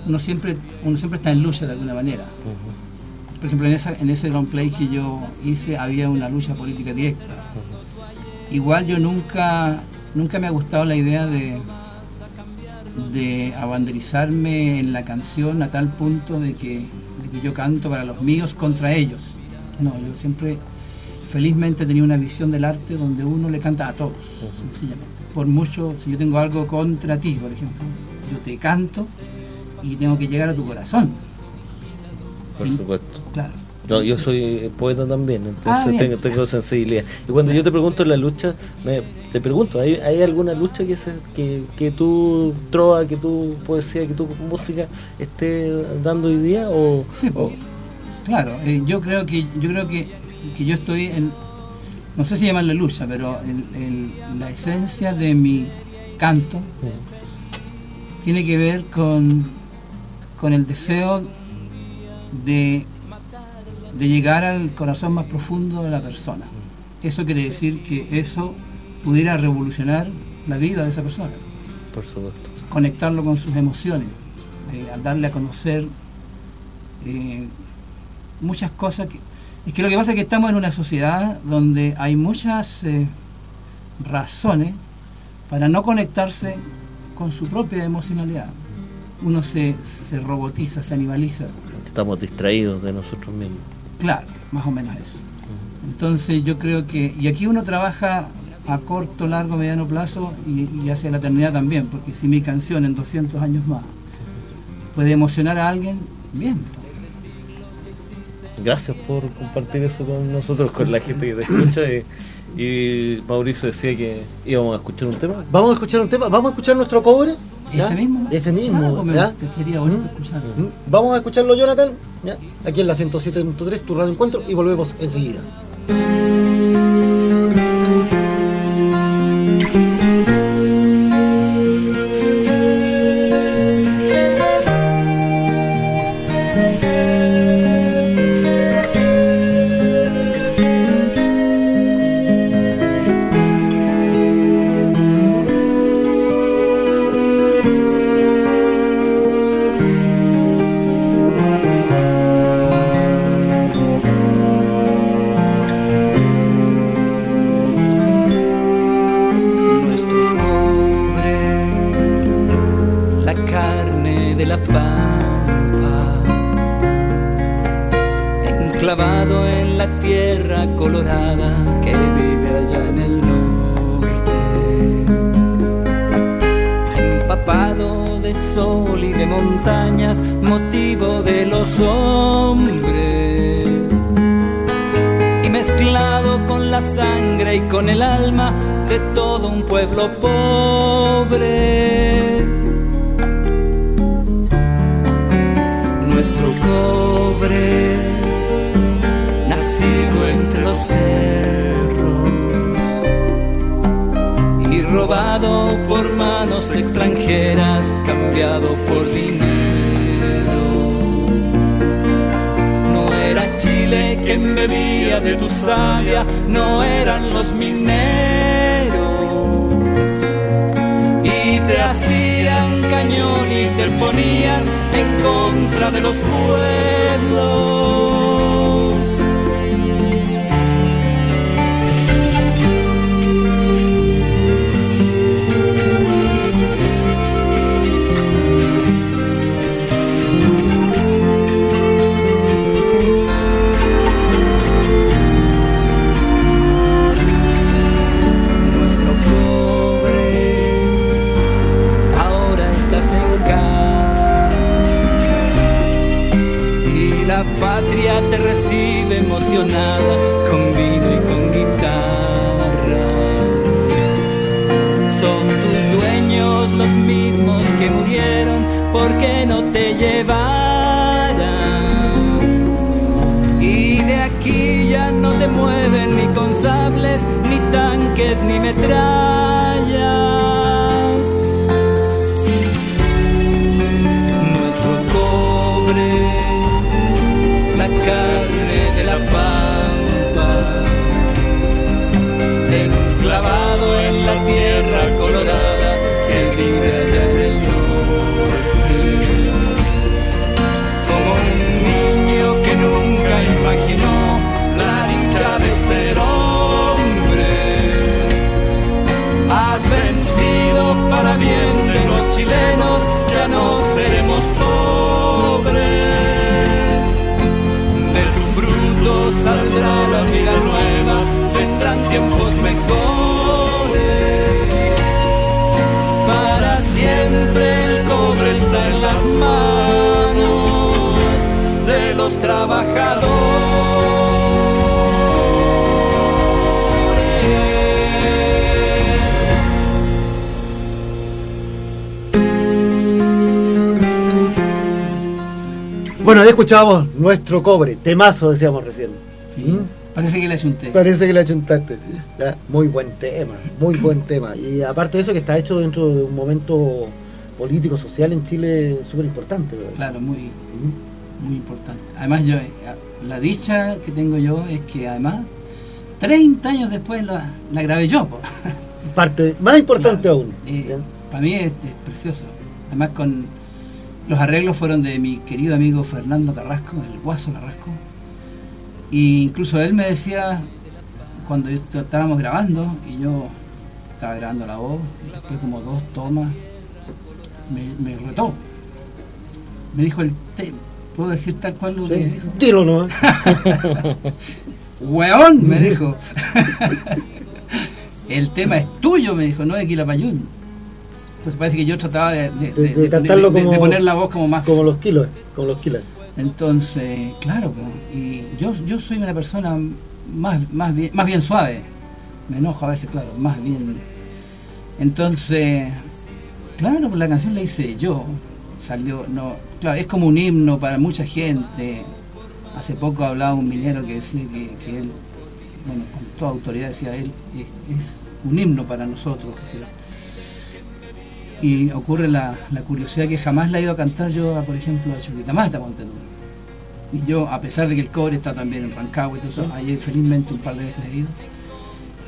uno siempre, uno siempre está en lucha de alguna manera. Por ejemplo, en, esa, en ese long play que yo hice había una lucha política directa. Igual yo nunca, nunca me ha gustado la idea de, de abanderizarme en la canción a tal punto de que, de que yo canto para los míos contra ellos. No, yo siempre felizmente tenía una visión del arte donde uno le canta a todos, sencillamente. Por mucho, si yo tengo algo contra ti, por ejemplo, yo te canto y tengo que llegar a tu corazón. Por Sí, supuesto. Claro. No, yo soy poeta también, Ah, entonces bien. tengo, tengo sensibilidad. Y cuando yo te pregunto la lucha, me, te pregunto, ¿hay, hay alguna lucha que, se, que, que tu trova, que tu poesía, que tu música esté dando hoy día? O, Sí, claro, eh, yo creo que yo creo que, que yo estoy en no sé si llamarle lucha, pero el- el- la esencia de mi canto tiene que ver con, con el deseo de, de llegar al corazón más profundo de la persona. Eso quiere decir que eso pudiera revolucionar la vida de esa persona. Por supuesto. Conectarlo con sus emociones, eh, darle a conocer eh, muchas cosas. Que, es que lo que pasa es que estamos en una sociedad donde hay muchas eh, razones para no conectarse con su propia emocionalidad. Uno se, se robotiza, se animaliza. Estamos distraídos de nosotros mismos. Claro, más o menos eso. Entonces yo creo que, y aquí uno trabaja a corto, largo, mediano plazo y, y hacia la eternidad también, porque si mi canción en 200 años más puede emocionar a alguien, bien. Gracias por compartir eso con nosotros, con la gente que te escucha. Y, y Mauricio decía que íbamos a escuchar un tema. Vamos a escuchar un tema, vamos a escuchar nuestro cobre. ¿ya? ¿Ese mismo? Ese mismo, ¿ya? sería bonito escucharlo. Mm, Vamos a escucharlo, Jonathan, ¿ya? aquí en la 107.3, tu radio encuentro, y volvemos enseguida. De todo un pueblo pobre. Nuestro cobre, nacido entre los cerros y robado por manos extranjeras, cambiado por dinero. No era Chile que embebía de tu savia, no eran los mineros. Cañón y te ponían en contra de los pueblos. Nada con vino y con guitarra. Son tus dueños los mismos que murieron porque no te llevaran. Y de aquí ya no te mueven ni con sables, ni tanques, ni metrallas. La saldrá la vida nueva, vendrán tiempos mejores. Para siempre el cobre está en las manos de los trabajadores. Bueno, ahí escuchábamos nuestro cobre, temazo decíamos recién. Sí. Parece que le ayunté. Parece que le achuntaste. Ya, Muy buen tema, muy buen tema. Y aparte de eso que está hecho dentro de un momento político, social en Chile súper importante. Claro, muy, muy importante. Además, yo la dicha que tengo yo es que además 30 años después la, la grabé yo. po. Parte más importante aún. Eh, para mí es, es precioso. Además con los arreglos fueron de mi querido amigo Fernando Carrasco, el Guaso Carrasco. Y incluso él me decía, cuando yo- estábamos grabando, y yo estaba grabando la voz, después como dos tomas, me, me retó. Me dijo el tema. ¿Puedo decir tal cual lo que Sí, dijo? Dilo nomás. ¡Weón! Me dijo. el tema es tuyo, me dijo, no de Quilapayún. Pues parece que yo trataba de, de- cantarlo como, poner la voz como más. como los kilos, como los kilos. Entonces, claro, y yo, yo soy una persona más, más, bien, más bien suave. Me enojo a veces, claro, más bien. Entonces, claro, pues la canción la hice yo. Salió, no, claro, es como un himno para mucha gente. Hace poco hablaba un minero que decía que, que él, bueno, con toda autoridad decía él, es, un himno para nosotros. Y ocurre la, la curiosidad que jamás la he ido a cantar yo, a, por ejemplo, a Chuquicamata, ponte. Y yo, a pesar de que el cobre está también en Rancagua y todo eso, ahí felizmente un par de veces he ido.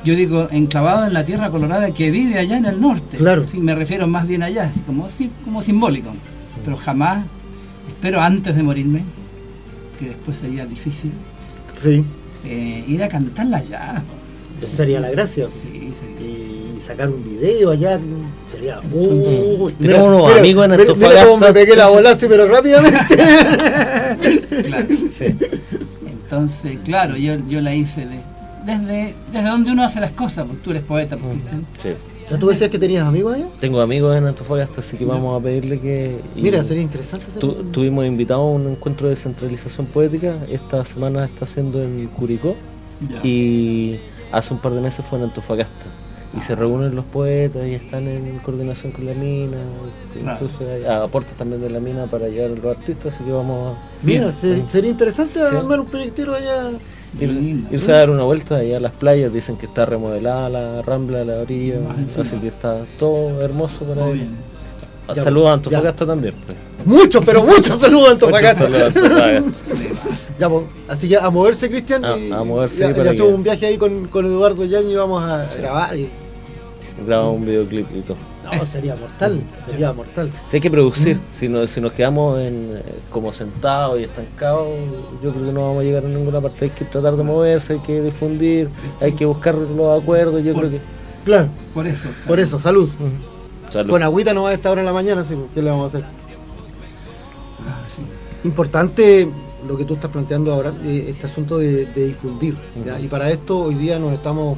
Yo digo, enclavado en la tierra colorada que vive allá en el norte. Claro. Sí, me refiero más bien allá, así como, sí, como simbólico. Pero jamás, espero antes de morirme, que después sería difícil, Sí, eh, ir a cantarla allá. esa sería la gracia. Sí, Y sacar un video allá sería. Uh, Tenemos unos amigos en mira, mira Antofagasta. cómo me pegué la Sí. bola así, pero rápidamente. Claro. Entonces, claro, yo, yo la hice de- desde, desde donde uno hace las cosas, porque tú eres poeta, pues. Sí. ¿Ya tú decías que tenías amigos allá? Tengo amigos en Antofagasta, así que vamos a pedirle que... Mira, sería interesante hacer tu- un- tuvimos invitado a un encuentro de descentralización poética, esta semana está haciendo en Curicó Ya. y hace un par de meses fue en Antofagasta. Y se reúnen los poetas y están en coordinación con la mina, incluso hay aportes también de la mina para llegar a los artistas, así que vamos a Mira, Bien. se- sería interesante Sí. armar un proyectero allá. ir- irse a dar una vuelta allá a las playas, dicen que está remodelada la rambla de la orilla, encima. así que está todo hermoso para Todo ir. bien. Ah, Ya, Saludos a ya. Antofagasta también. pues. Muchos, pero muchos saludos a Antofagasta. saludos a Antofagasta. Ya, pues, así que a moverse, Cristian. A- a moverse y ahí y para hacemos un viaje ahí con, con Eduardo Yaño y vamos a grabar. Y, Grabamos un videoclip y todo. no, sería mortal, sería mortal. Si hay que producir, Mm. si, no, si nos quedamos en, eh, como sentados y estancados, yo creo que no vamos a llegar a ninguna parte. Hay que tratar de moverse, hay que difundir, hay que buscar los acuerdos. Yo creo que. Claro, Por eso. por eso, salud. Salud. Con agüita no va a esta hora en la mañana, así, ¿qué le vamos a hacer? Ah, sí. Importante lo que tú estás planteando ahora, eh, este asunto de, de difundir. ¿ya? Y para esto hoy día nos estamos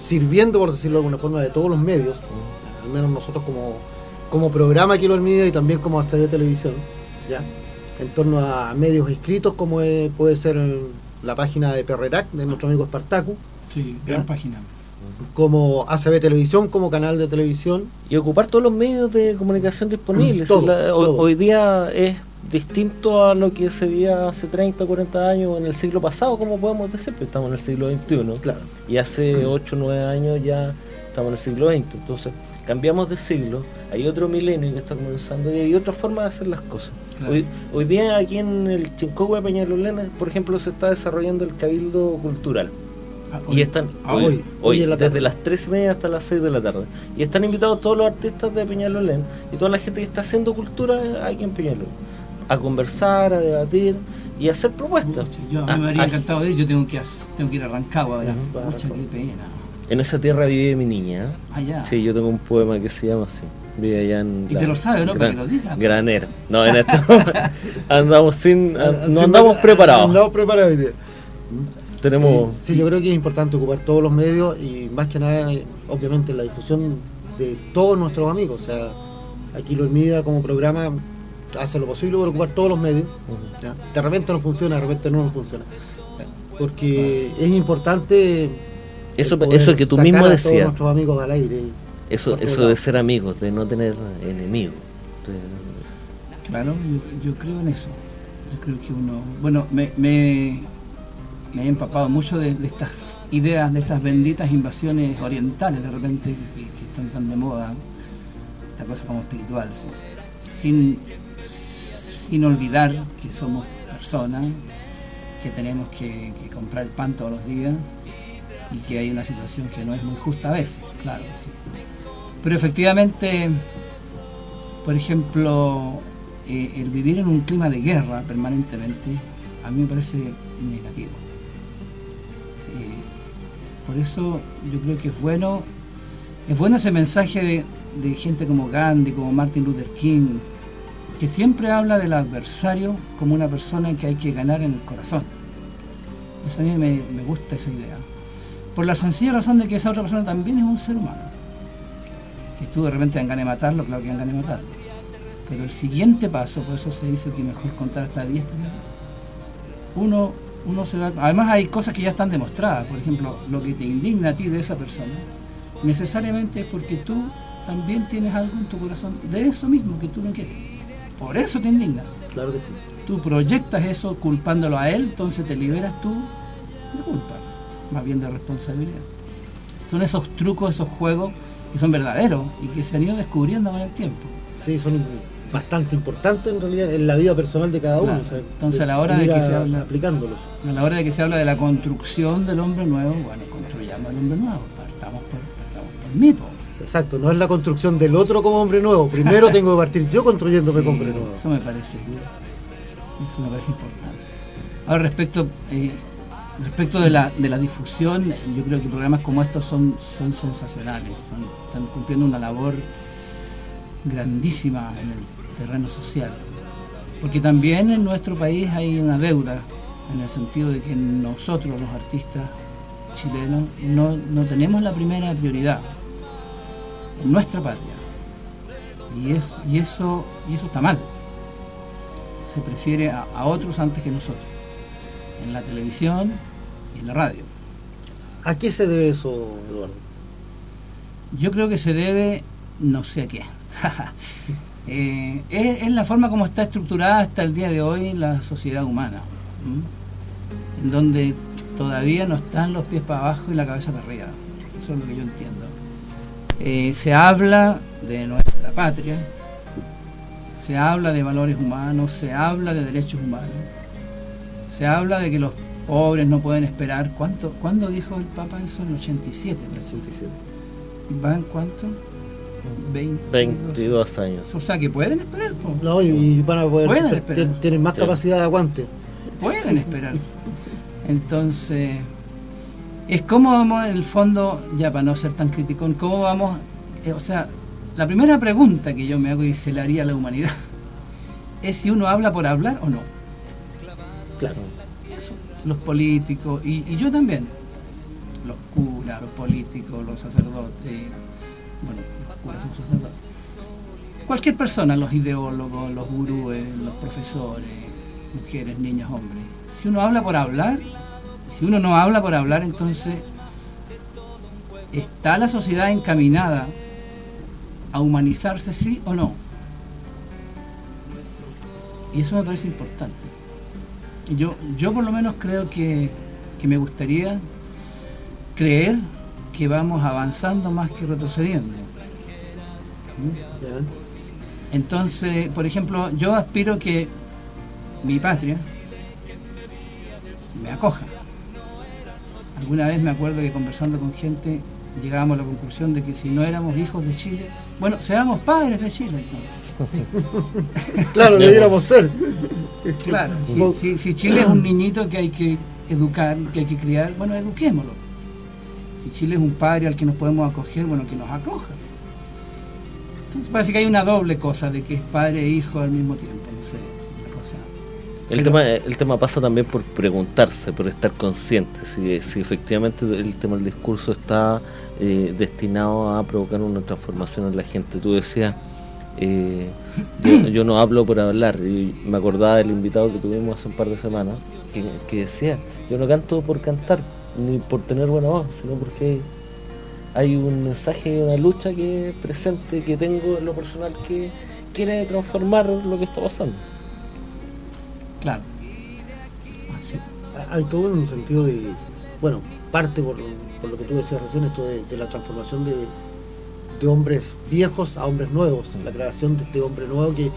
sirviendo, por decirlo de alguna forma, de todos los medios, al menos nosotros como, como programa aquí en el Media y también como ACB Televisión, ¿ya? en torno a medios escritos como es- puede ser la página de Perrerac, de nuestro amigo Espartacu. Sí, gran página. Como ACB Televisión, como canal de televisión. Y ocupar todos los medios de comunicación disponibles. Todo, La- hoy, todo. hoy día es distinto a lo que se veía hace 30 o 40 años en el siglo pasado, como podemos decir, pero estamos en el siglo XXI. Claro. Y hace 8 o 9 años ya estamos en el siglo XX. Entonces, cambiamos de siglo, hay otro milenio que está comenzando y hay otra forma de hacer las cosas. Claro. Hoy, hoy día aquí en el Chincogue Peñalolena, por ejemplo, se está desarrollando el Cabildo Cultural. Ah, Y están Ah, hoy, hoy, hoy, hoy en la desde tarde. las 3 y media hasta las 6 de la tarde. Y están invitados todos los artistas de Peñalolén y toda la gente que está haciendo cultura aquí en Peñalolén. A conversar, a debatir y a hacer propuestas. Pucha, Yo, a mí Ah, me habría ah, encantado ir, yo tengo que, tengo que ir a Rancagua. Pucha, qué pena. En esa tierra vive mi niña. Allá. Sí, yo tengo un poema que se llama así. Vive allá en. Y te lo sabe, ¿no? Para Gran- que lo diga. Granera. No, en esto andamos sin. Ah, no andamos preparados. Andamos preparados. Tenemos. Eh, sí, yo creo que es importante ocupar todos los medios y más que nada, obviamente, la difusión de todos nuestros amigos. O sea, aquí lo Mida como programa hace lo posible por ocupar todos los medios. ¿ya? De repente nos funciona, de repente no nos funciona. ¿ya? Porque es importante. Eso, eso que tú sacar mismo decías. nuestros amigos al aire. Eso, eso de ser amigos, de no tener enemigos. Claro, yo, yo creo en eso. Yo creo que uno. Bueno, me, me, me he empapado mucho de, de estas ideas, de estas benditas invasiones orientales de repente que, que están tan de moda. Esta cosa como espiritual. ¿sí? Sin, sin olvidar que somos personas, que tenemos que, comprar el pan todos los días y que hay una situación que no es muy justa a veces, claro sí. Pero efectivamente, por ejemplo, eh, el vivir en un clima de guerra permanentemente, a mí me parece negativo. Eh, por eso yo creo que es bueno, es bueno ese mensaje de gente como Gandhi, como Martin Luther King, que siempre habla del adversario como una persona que hay que ganar en el corazón. Eso a mí me, gusta esa idea. Por la sencilla razón de que esa otra persona también es un ser humano. Que tú de repente ganas de matarlo, claro que ganas de matarlo. Pero el siguiente paso, por eso se dice que mejor contar hasta 10 primero, uno, uno se da... Además hay cosas que ya están demostradas. Por ejemplo, lo que te indigna a ti de esa persona, necesariamente es porque tú también tienes algo en tu corazón de eso mismo que tú no quieres. Por eso te indigna. Claro que sí. Tú proyectas eso culpándolo a él, entonces te liberas tú de culpa, más bien de responsabilidad. Son esos trucos, esos juegos que son verdaderos y que se han ido descubriendo con el tiempo. Sí, son bastante importantes en realidad en la vida personal de cada uno. Claro. o sea, Entonces, a la hora de que se habla- aplicándolos. A la hora de que se habla de la construcción del hombre nuevo, bueno, construyamos el hombre nuevo, partamos por, partamos por mí, po. Exacto, no es la construcción del otro como hombre nuevo. Primero tengo que partir yo construyéndome Sí, como hombre nuevo. Eso me parece, eso me parece importante. Ahora respecto eh, respecto de la, de la difusión, yo creo que programas como estos son, son sensacionales, son- están cumpliendo una labor grandísima en el terreno social. Porque también en nuestro país hay una deuda, en el sentido de que nosotros los artistas chilenos no, no tenemos la primera prioridad nuestra patria. Y, es, y, eso, y eso está mal. Se prefiere a, a otros antes que nosotros, en la televisión y en la radio. ¿A qué se debe eso, Eduardo? Yo creo que se debe, no sé a qué. Eh, es, es la forma como está estructurada hasta el día de hoy la sociedad humana, ¿m? en donde todavía no están los pies para abajo y la cabeza para arriba. Eso es lo que yo entiendo. Eh, se habla de nuestra patria, se habla de valores humanos, se habla de derechos humanos, se habla de que los pobres no pueden esperar. ¿Cuánto, ¿Cuándo dijo el Papa eso? En el 87. parece. 87. ¿Van cuánto? 20. 22 años. O sea que pueden esperar. No, y, van a poder. Pueden esperar. tien- Tienen más Sí. capacidad de aguante. Pueden esperar. Entonces, es como vamos en el fondo, ya para no ser tan criticón, cómo vamos, eh, o sea, la primera pregunta que yo me hago y se la haría a la humanidad es si uno habla por hablar o no. Claro. Eso, los políticos, y, y yo también, los curas, los políticos, los sacerdotes, bueno, los curas son sacerdotes. Cualquier persona, los ideólogos, los gurúes, los profesores, mujeres, niños, hombres. Si uno habla por hablar, Si uno no habla por hablar, entonces ¿está la sociedad encaminada a humanizarse, sí o no? Y eso me parece importante. Yo, yo por lo menos creo que, que me gustaría creer que vamos avanzando más que retrocediendo. Entonces, por ejemplo, yo aspiro que mi patria me acoja. Alguna vez me acuerdo que conversando con gente llegábamos a la conclusión de que si no éramos hijos de Chile, bueno, seamos padres de Chile entonces. claro, debiéramos ser. Claro, si, si, Chile es un niñito que hay que educar, que hay que criar, bueno, eduquémoslo. Si Chile es un padre al que nos podemos acoger, bueno, que nos acoja. Entonces parece que hay una doble cosa de que es padre e hijo al mismo tiempo, El, tema, el tema pasa también por preguntarse, por estar consciente, si, si efectivamente el tema del discurso está eh, destinado a provocar una transformación en la gente. Tú decías, eh, yo, no hablo por hablar, y me acordaba del invitado que tuvimos hace un par de semanas, que, que decía, yo no canto por cantar, ni por tener buena voz, sino porque hay un mensaje y una lucha que presente, que tengo en lo personal que quiere transformar lo que está pasando. Claro. Hay todo en un sentido de, bueno, parte por, lo que tú decías recién, esto de, la transformación de, hombres viejos a hombres nuevos, mm. la creación de este hombre nuevo que,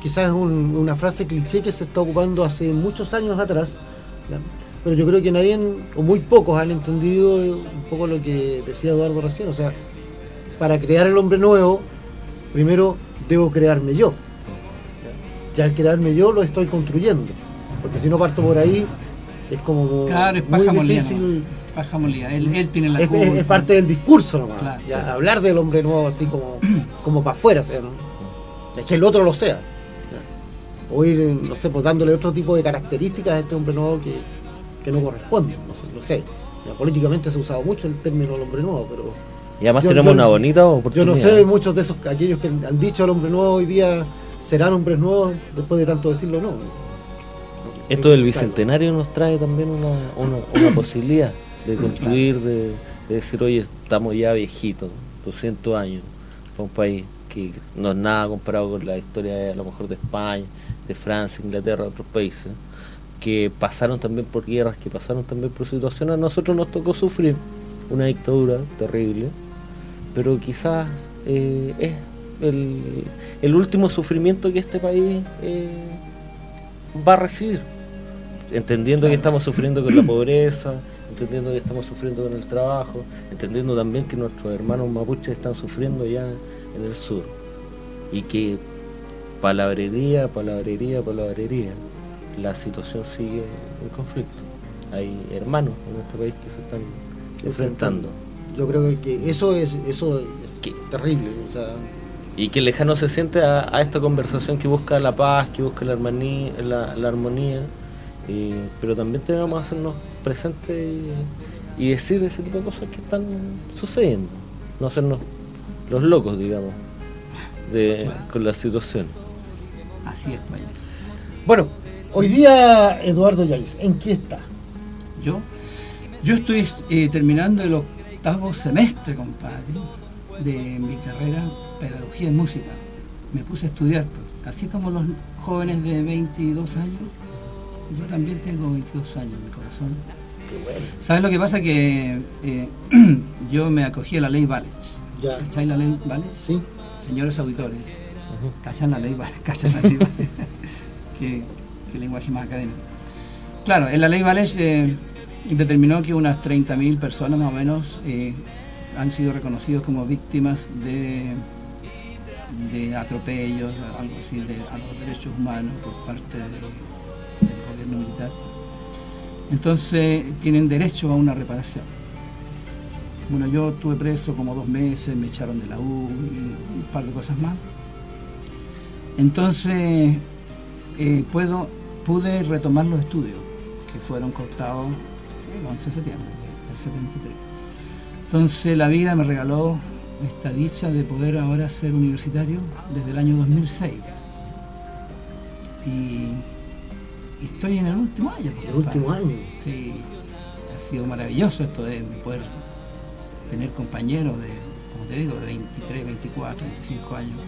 quizás es una frase cliché que se está ocupando hace muchos años atrás, pero yo creo que nadie, o muy pocos, han entendido un poco lo que decía Eduardo recién, o sea, para crear el hombre nuevo, primero debo crearme yo ya al crearme yo lo estoy construyendo. Porque si no parto por ahí, es como claro, es muy difícil. Paja él, él, tiene la es, es, parte del discurso nomás. Hablar del hombre nuevo así como, como para afuera, es que el otro lo sea. O ir, no sé, pues dándole otro tipo de características a este hombre nuevo que, que no corresponde. No sé. No sé. políticamente se ha usado mucho el término del hombre nuevo, pero. Y además tenemos una bonita oportunidad. Yo no sé, muchos de esos, aquellos que han dicho al hombre nuevo hoy día ¿Serán hombres nuevos después de tanto decirlo? No. Esto del bicentenario nos trae también una, posibilidad de construir, de, decir, oye, estamos ya viejitos, 200 años, para un país que no es nada comparado con la historia a lo mejor de España, de Francia, Inglaterra, otros países, que pasaron también por guerras, que pasaron también por situaciones. A nosotros nos tocó sufrir una dictadura terrible, pero quizás eh, es el, último sufrimiento que este país eh, va a recibir. Entendiendo que estamos sufriendo con la pobreza, entendiendo que estamos sufriendo con el trabajo, entendiendo también que nuestros hermanos mapuches están sufriendo ya en el sur. Y que palabrería, palabrería, palabrería, la situación sigue en conflicto. Hay hermanos en este país que se están enfrentando. Yo creo que eso es eso es terrible. O sea, y que lejano se siente a, esta conversación que busca la paz, que busca la armonía, la, armonía pero también tenemos que hacernos presentes y, decir ese tipo de cosas que están sucediendo, no hacernos los locos, digamos, de, con la situación. Así es, Bueno, hoy día Eduardo Yais, ¿en qué está? Yo, yo estoy eh, terminando el octavo semestre, compadre, de mi carrera pedagogía en música. Me puse a estudiar, pues. así como los jóvenes de 22 años, yo también tengo 22 años en mi corazón. ¿Sabes lo que pasa? Que eh, yo me acogí a la ley Valech. ¿Cacháis la ley Valech? Sí. Señores auditores, uh la ley Valech? ¿Cachan la ley qué, lenguaje más académico. Claro, en la ley Valech eh, determinó que unas 30.000 personas más o menos eh, han sido reconocidos como víctimas de de atropellos, algo así, de, a los derechos humanos por parte del gobierno militar. Entonces tienen derecho a una reparación. Bueno, yo estuve preso como dos meses, me echaron de la U y un par de cosas más. Entonces eh, puedo, pude retomar los estudios que fueron cortados el 11 de septiembre del 73. Entonces la vida me regaló esta dicha de poder ahora ser universitario desde el año 2006. Y y estoy en el último año. El último año. Sí, ha sido maravilloso esto de poder tener compañeros de, como te digo, de 23, 24, 25 años.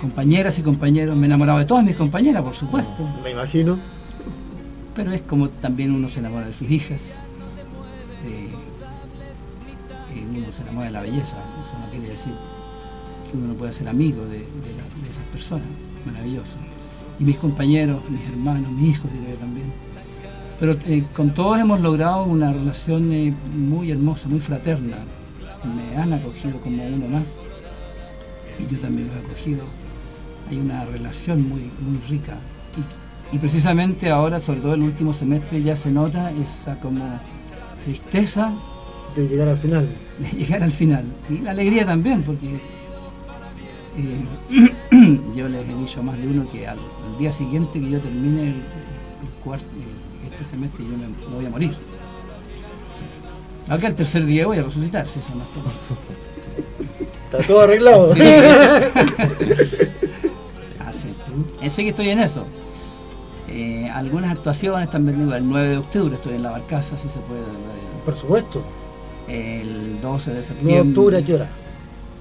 Compañeras y compañeros, me he enamorado de todas mis compañeras, por supuesto. Me imagino. Pero es como también uno se enamora de sus hijas. eh, y uno se enamora de la belleza. Eso no quiere decir que uno no pueda ser amigo de, esas personas. Maravilloso. Y mis compañeros, mis hermanos, mis hijos, diría yo también. Pero eh, con todos hemos logrado una relación eh, muy hermosa, muy fraterna. Me han acogido como uno más y yo también los he acogido. Hay una relación muy, muy rica. Y, y precisamente ahora, sobre todo el último semestre, ya se nota esa como tristeza De llegar al final. de llegar al final. Y la alegría también, porque eh, yo les he dicho a más de uno que al, al día siguiente que yo termine el, el cuarto, el- este semestre yo me, me voy a morir. Aunque al tercer día voy a resucitar, si no es todo. Está todo arreglado. Sí, sí. Ah, sí. Eh, sé que estoy en eso. Eh, algunas actuaciones también digo, el 9 de octubre estoy en la barcaza, si se puede. Por supuesto. El 12 de 9 septiembre. de octubre, ¿a qué hora?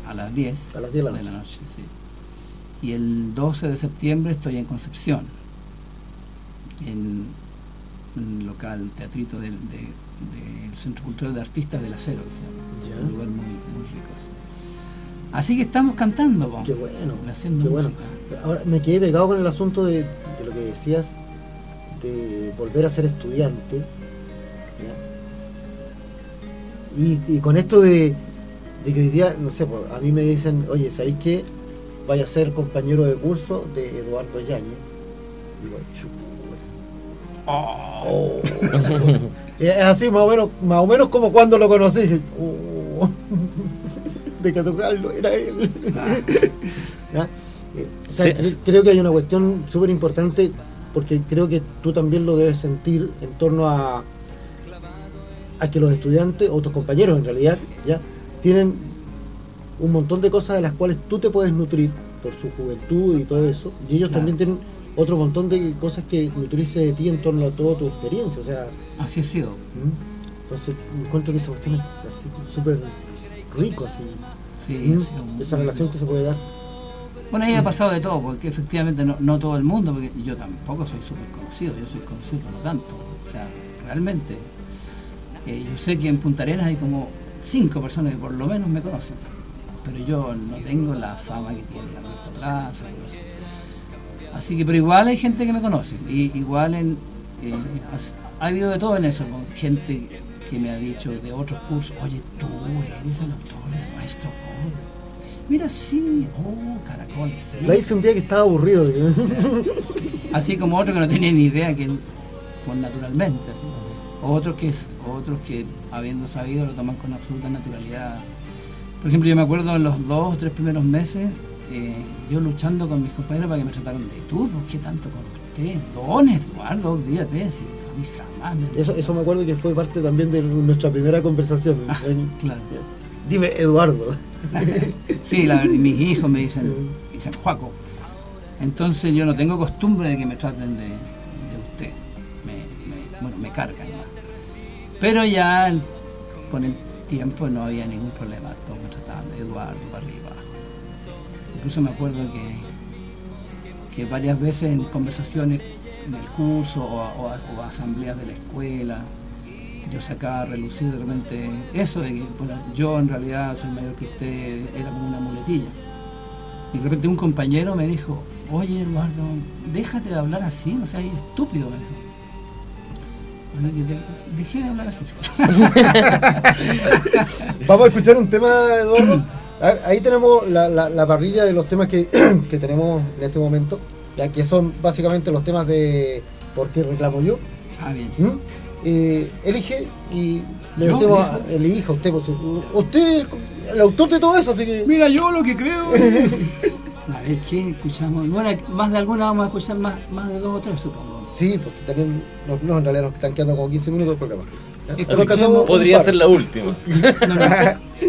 A las 10. A las 10 de la de la noche, sí. Y el 12 de septiembre estoy en Concepción, en un local teatrito del, de- del Centro Cultural de Artistas del Acero, que se llama. Un lugar muy, muy rico. sí. Así que estamos cantando, po, Qué bueno. haciendo Qué bueno. música. Ahora me quedé pegado con el asunto de, de lo que decías de volver a ser estudiante. Y, y con esto de, de que hoy día, no sé, pues, a mí me dicen, oye, ¿sabéis qué? Vaya a ser compañero de curso de Eduardo Yáñez. Digo. Oh. es así más o menos, más o menos como cuando lo conocí. Oh. De que tocarlo era él. ¿Ya? Eh, o sea, Sí. cre- Creo que hay una cuestión súper importante porque creo que tú también lo debes sentir en torno a, a que los estudiantes o tus compañeros en realidad ya tienen un montón de cosas de las cuales tú te puedes nutrir por su juventud y todo eso y ellos Claro. también tienen otro montón de cosas que nutrirse de ti en torno a toda tu experiencia o sea Así ha sido. ¿Mm? entonces encuentro que esa cuestión es así súper rico así Sí, ¿Mm? esa relación que se puede dar Bueno, ahí ha pasado de todo, porque efectivamente no, no todo el mundo, porque yo tampoco soy súper conocido, yo soy conocido por lo tanto. O sea, realmente, eh, yo sé que en Punta Arenas hay como cinco personas que por lo menos me conocen, pero yo no tengo la fama que tiene Alberto Plaza. Así que, pero igual hay gente que me conoce, y igual en, eh, ha habido de todo en eso, con gente que me ha dicho de otros cursos, oye, tú eres el autor de nuestro coro. Mira, sí, oh, caracoles, sí. la hice un día que estaba aburrido Así como otros que no tenían ni idea que con naturalmente. así. Otros que otros que habiendo sabido lo toman con absoluta naturalidad. Por ejemplo, yo me acuerdo en los dos o tres primeros meses, eh, yo luchando con mis compañeros para que me trataran de tú, ¿por qué tanto con usted? Don Eduardo, olvídate, si a mí jamás me eso, eso me acuerdo que fue parte también de nuestra primera conversación En- claro. dime Eduardo Sí, la- mis hijos me dicen, dicen Juaco. Entonces yo no tengo costumbre de que me traten de, de usted. Me, me- bueno, me cargan. Pero ya con el tiempo no había ningún problema. Todos me trataban de Eduardo para arriba. Incluso me acuerdo que, que varias veces en conversaciones en el curso o, asambleas de la escuela, yo sacaba a relucir de repente eso de que yo en realidad soy mayor que usted, era como una muletilla. Y de repente un compañero me dijo, oye Eduardo, déjate de hablar así, no seas estúpido. Dejé de hablar así. Vamos a escuchar un tema, Eduardo. A ver, ahí tenemos la, la- la parrilla de los temas que, que tenemos en este momento, ya que son básicamente los temas de ¿Por qué reclamo yo? Ah, bien. ¿Mm? Eh, elige y le decimos, a- elija usted, pues, usted el autor de todo eso, así que... Mira, yo lo que creo... A ver, ¿qué escuchamos? Bueno, más de alguna vamos a escuchar más, más de dos o tres, supongo. Sí, pues también, no, no, en realidad nos están quedando como 15 minutos del programa. Podría ser la última. No, no.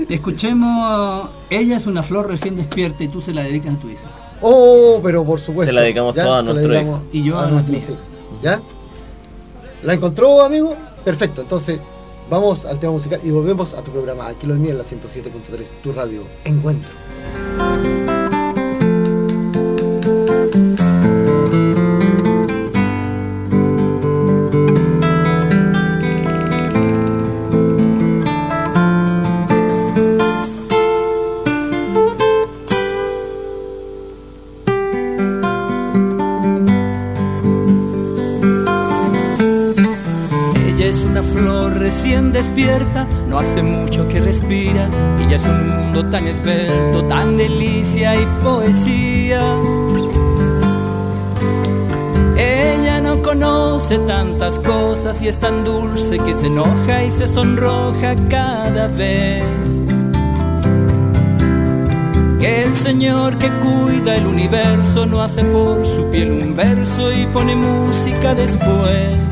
Escuchemos, ella es una flor recién despierta y tú se la dedicas a tu hija. Oh, pero por supuesto. Se la dedicamos ya, toda a nuestro hijo. Y yo a nuestros nuestro hijos. ¿Ya? ¿La encontró, amigo? Perfecto, entonces vamos al tema musical y volvemos a tu programa, aquí lo en la 107.3, tu radio, Encuentro. Hace mucho que respira, y ya es un mundo tan esbelto, tan delicia y poesía. Ella no conoce tantas cosas y es tan dulce que se enoja y se sonroja cada vez. El Señor que cuida el universo no hace por su piel un verso y pone música después.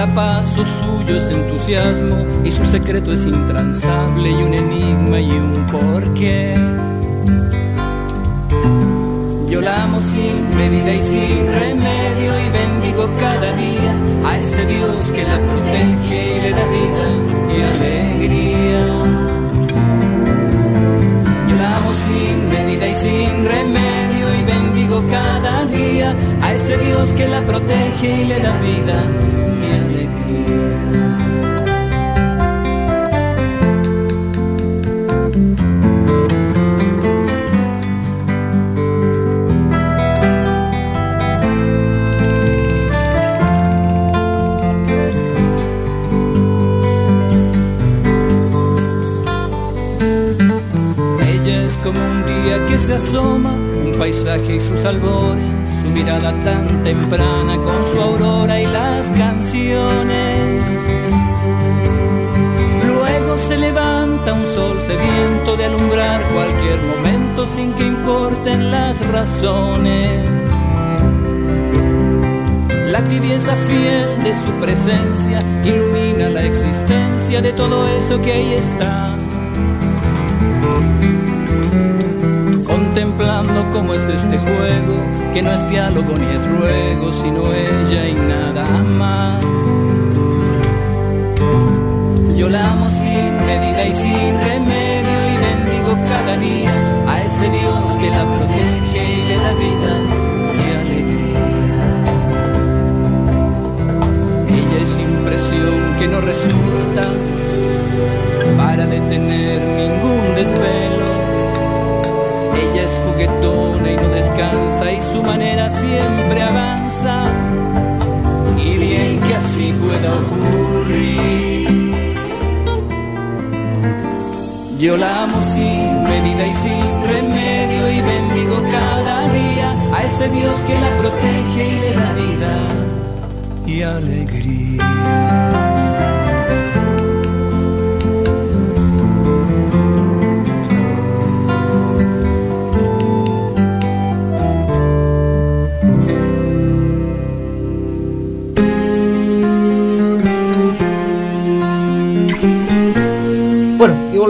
Cada paso suyo es entusiasmo y su secreto es intransable y un enigma y un porqué. Yo la amo sin medida y sin remedio y bendigo cada día a ese Dios que la protege y le da vida y alegría. Yo la amo sin medida y sin remedio y bendigo cada día a ese Dios que la protege y le da vida ella es como un día que se asoma, un paisaje y sus albores mirada tan temprana con su aurora y las canciones. Luego se levanta un sol sediento de alumbrar cualquier momento sin que importen las razones. La tibieza fiel de su presencia ilumina la existencia de todo eso que ahí está contemplando cómo es este juego, que no es diálogo ni es ruego, sino ella y nada más. Yo la amo sin medida y sin remedio y bendigo cada día a ese Dios que la protege y le da vida y alegría. Ella es impresión que no resulta para detener ningún desvelo ella es juguetona y no descansa y su manera siempre avanza. Y bien que así pueda ocurrir. Yo la amo sin medida y sin remedio y bendigo cada día a ese Dios que la protege y le da vida y alegría.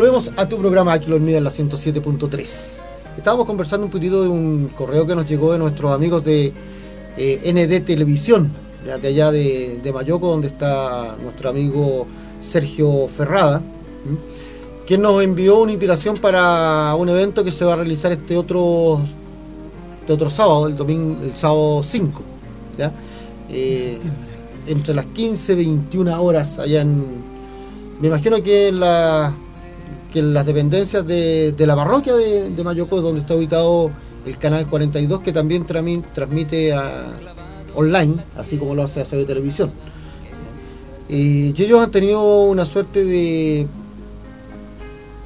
Volvemos a tu programa Aquí los en la 107.3. Estábamos conversando un poquito de un correo que nos llegó de nuestros amigos de eh, ND Televisión, de, allá de, Mayoco, donde está nuestro amigo Sergio Ferrada, que nos envió una invitación para un evento que se va a realizar este otro, este otro sábado, el domingo, el sábado 5, eh, entre las 15 y 21 horas allá en. Me imagino que en la que las dependencias de, la parroquia de, de, Mayoco, donde está ubicado el canal 42, que también transmite online, así como lo hace de Televisión. y ellos han tenido una suerte de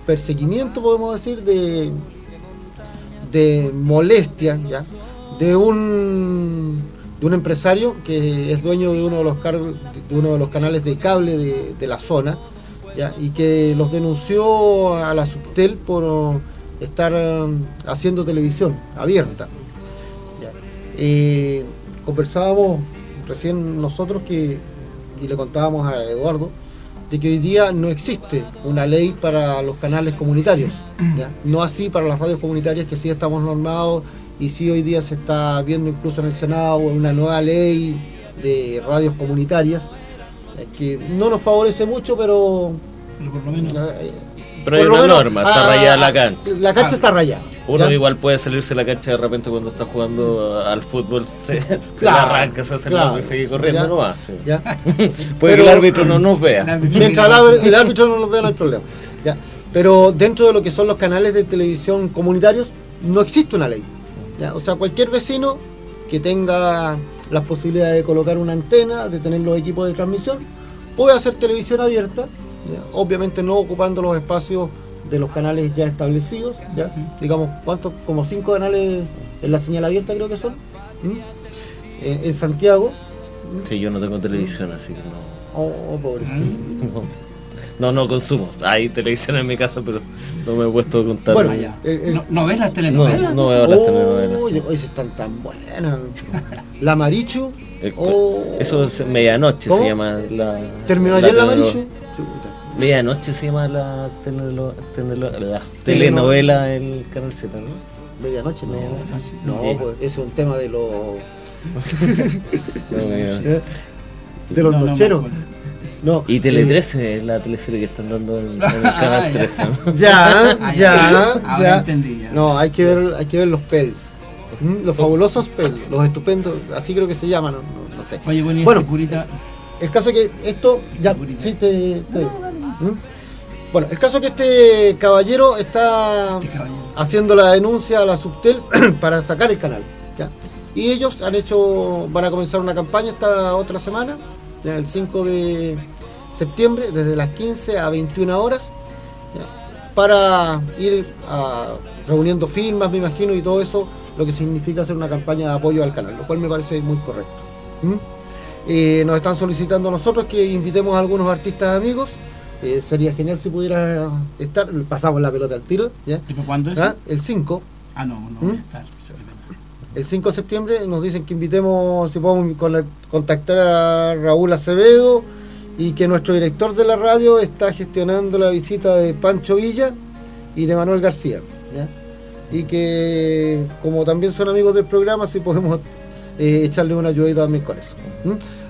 perseguimiento, podemos decir, de, de molestia, ¿ya? de un de un empresario que es dueño de uno de los de uno de los canales de cable de la zona y que los denunció a la Subtel por estar um, haciendo televisión abierta. Eh, conversábamos recién nosotros que, y le contábamos a Eduardo, de que hoy día no existe una ley para los canales comunitarios, no así para las radios comunitarias que sí estamos normados y sí hoy día se está viendo incluso en el Senado una nueva ley de radios comunitarias que no nos favorece mucho, pero... por lo menos... eh, Pero hay una menos, norma, está ah, rayada la cancha. La cancha Ah. está rayada. Uno ¿ya? igual puede salirse de la cancha de repente cuando está jugando al fútbol, se, se Claro, la arranca, se hace claro. loco y sigue corriendo Ya. nomás. sí. ¿ya? Puede que el Pero- árbitro no nos vea. Mientras el, árbitro- el árbitro no nos vea, no hay problema. ¿ya? Pero dentro de lo que son los canales de televisión comunitarios, no existe una ley. ¿ya? O sea, cualquier vecino que tenga las posibilidades de colocar una antena, de tener los equipos de transmisión, puede hacer televisión abierta, ¿ya? obviamente no ocupando los espacios de los canales ya establecidos, ¿ya? digamos, ¿cuántos? Como cinco canales en la señal abierta creo que son, ¿m? en, en Santiago. Sí, yo no tengo televisión, así que no. Oh, pobrecito. No, no consumo. Hay televisión en mi casa, pero no me he puesto a contar. Bueno, ya. eh, eh, ¿No, ¿No ves las no, telenovelas? no veo las Oh, telenovelas. Oye, hoy sí están tan buenas. La Marichu. Cu- oh. Eso es medianoche ¿Cómo? se llama la. ¿Terminó ayer la teleno- Marichu? Medianoche se llama la, tenelo- tenelo- la telenovela el Canal 7, ¿no? Medianoche, no. Medianoche. No, Sí. pues ese es un tema de los. No, de los No, no nocheros. No, Y Tele eh, 13 es la teleserie que están dando en, en el Canal 13. ¿no? Ya, ya, ya. Ahora ya. entendí, ya. No, hay que ver, hay que ver los pels. ¿Mm? Los fabulosos pels, los estupendos, así creo que se llaman, no, no- no sé. Oye, bueno, y Bueno. este curita... El caso es que esto, ya, Curita. sí, te, te- ¿Mm? Bueno, el caso es que este caballero está Este caballero. haciendo la denuncia a la Subtel para sacar el canal. ¿ya? Y ellos han hecho, van a comenzar una campaña esta otra semana, ya, el 5 de septiembre, desde las 15 a 21 horas, ¿ya? para ir a- reuniendo firmas, me imagino, y todo eso, lo que significa hacer una campaña de apoyo al canal, lo cual me parece muy correcto. ¿Mm? Eh, nos están solicitando a nosotros que invitemos a algunos artistas amigos. Eh, sería genial si pudiera estar. Pasamos la pelota al tiro. ¿ya? ¿Y para cuándo es? ¿Ah? El 5. Ah, no, no ¿Mm? voy a estar. El 5 de septiembre nos dicen que invitemos, si podemos con- contactar a Raúl Acevedo y que nuestro director de la radio está gestionando la visita de Pancho Villa y de Manuel García. Y que como también son amigos del programa, si podemos eh, echarle una ayudita también con eso.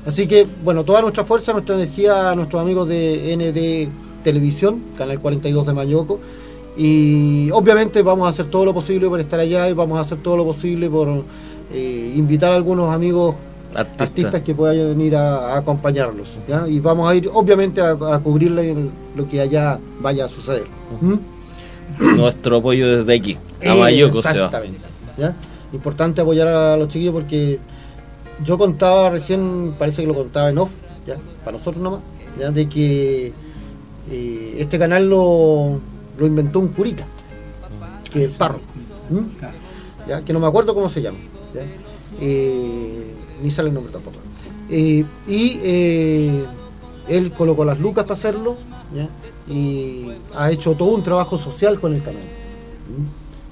Así que, bueno, toda nuestra fuerza, nuestra energía a nuestros amigos de ND Televisión, Canal 42 de Mayoco. Y obviamente vamos a hacer todo lo posible por estar allá y vamos a hacer todo lo posible por eh, invitar a algunos amigos Artista. artistas que puedan venir a, a acompañarlos. ¿ya? Y vamos a ir obviamente a, a cubrirle el- lo que allá vaya a suceder. ¿Mm? Nuestro apoyo desde aquí. A Mayoco se va. Exactamente. ¿ya? Importante apoyar a los chiquillos porque yo contaba recién, parece que lo contaba en off, ¿ya? para nosotros nomás, ¿ya? de que eh, este canal lo, lo inventó un curita, que es el párroco. ¿ya? que no me acuerdo cómo se llama, ¿ya? Eh, ni sale el nombre tampoco. Eh, y eh, él colocó las lucas para hacerlo ¿ya? y ha hecho todo un trabajo social con el canal. ¿m?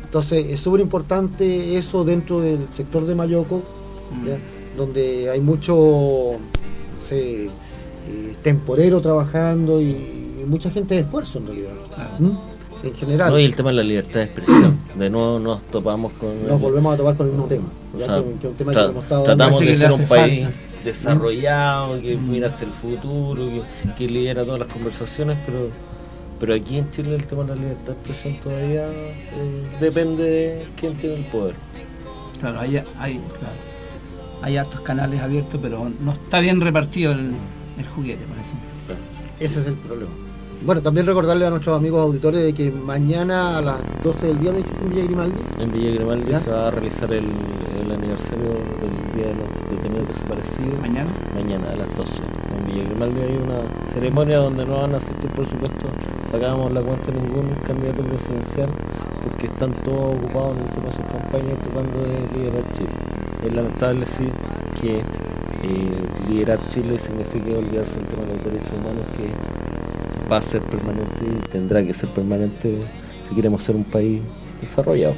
Entonces es súper importante eso dentro del sector de Mayoco, ¿ya? donde hay mucho no sé, eh, temporero trabajando y, y mucha gente de esfuerzo en realidad. ¿m? En general. No, y el tema de la libertad de expresión. De nuevo nos topamos con. Nos volvemos a topar con el mismo tema. O ya sea, que, que un tema tra- que hemos estado tratamos de que ser un país falta. desarrollado, que mira hacia el futuro, que, que lidera todas las conversaciones, pero pero aquí en Chile el tema de la libertad de expresión todavía eh, depende de quién tiene el poder. Claro, hay, hay, claro, hay hartos canales abiertos, pero no está bien repartido el, el juguete, parece. Ese es el problema. Bueno, también recordarle a nuestros amigos auditores de que mañana a las 12 del día me dijiste en Villa Grimaldi. En Villa Grimaldi ¿Ya? se va a realizar el, el aniversario del Día de los Detenidos Desaparecidos. ¿Mañana? Mañana a las 12. En Villa Grimaldi hay una ceremonia donde no van a asistir, por supuesto, sacábamos la cuenta de ningún candidato presidencial porque están todos ocupados en el tema de sus campañas tratando de liderar Chile. Es lamentable, sí, que eh, liderar Chile significa olvidarse del tema de los derechos humanos que va a ser permanente y tendrá que ser permanente si queremos ser un país desarrollado.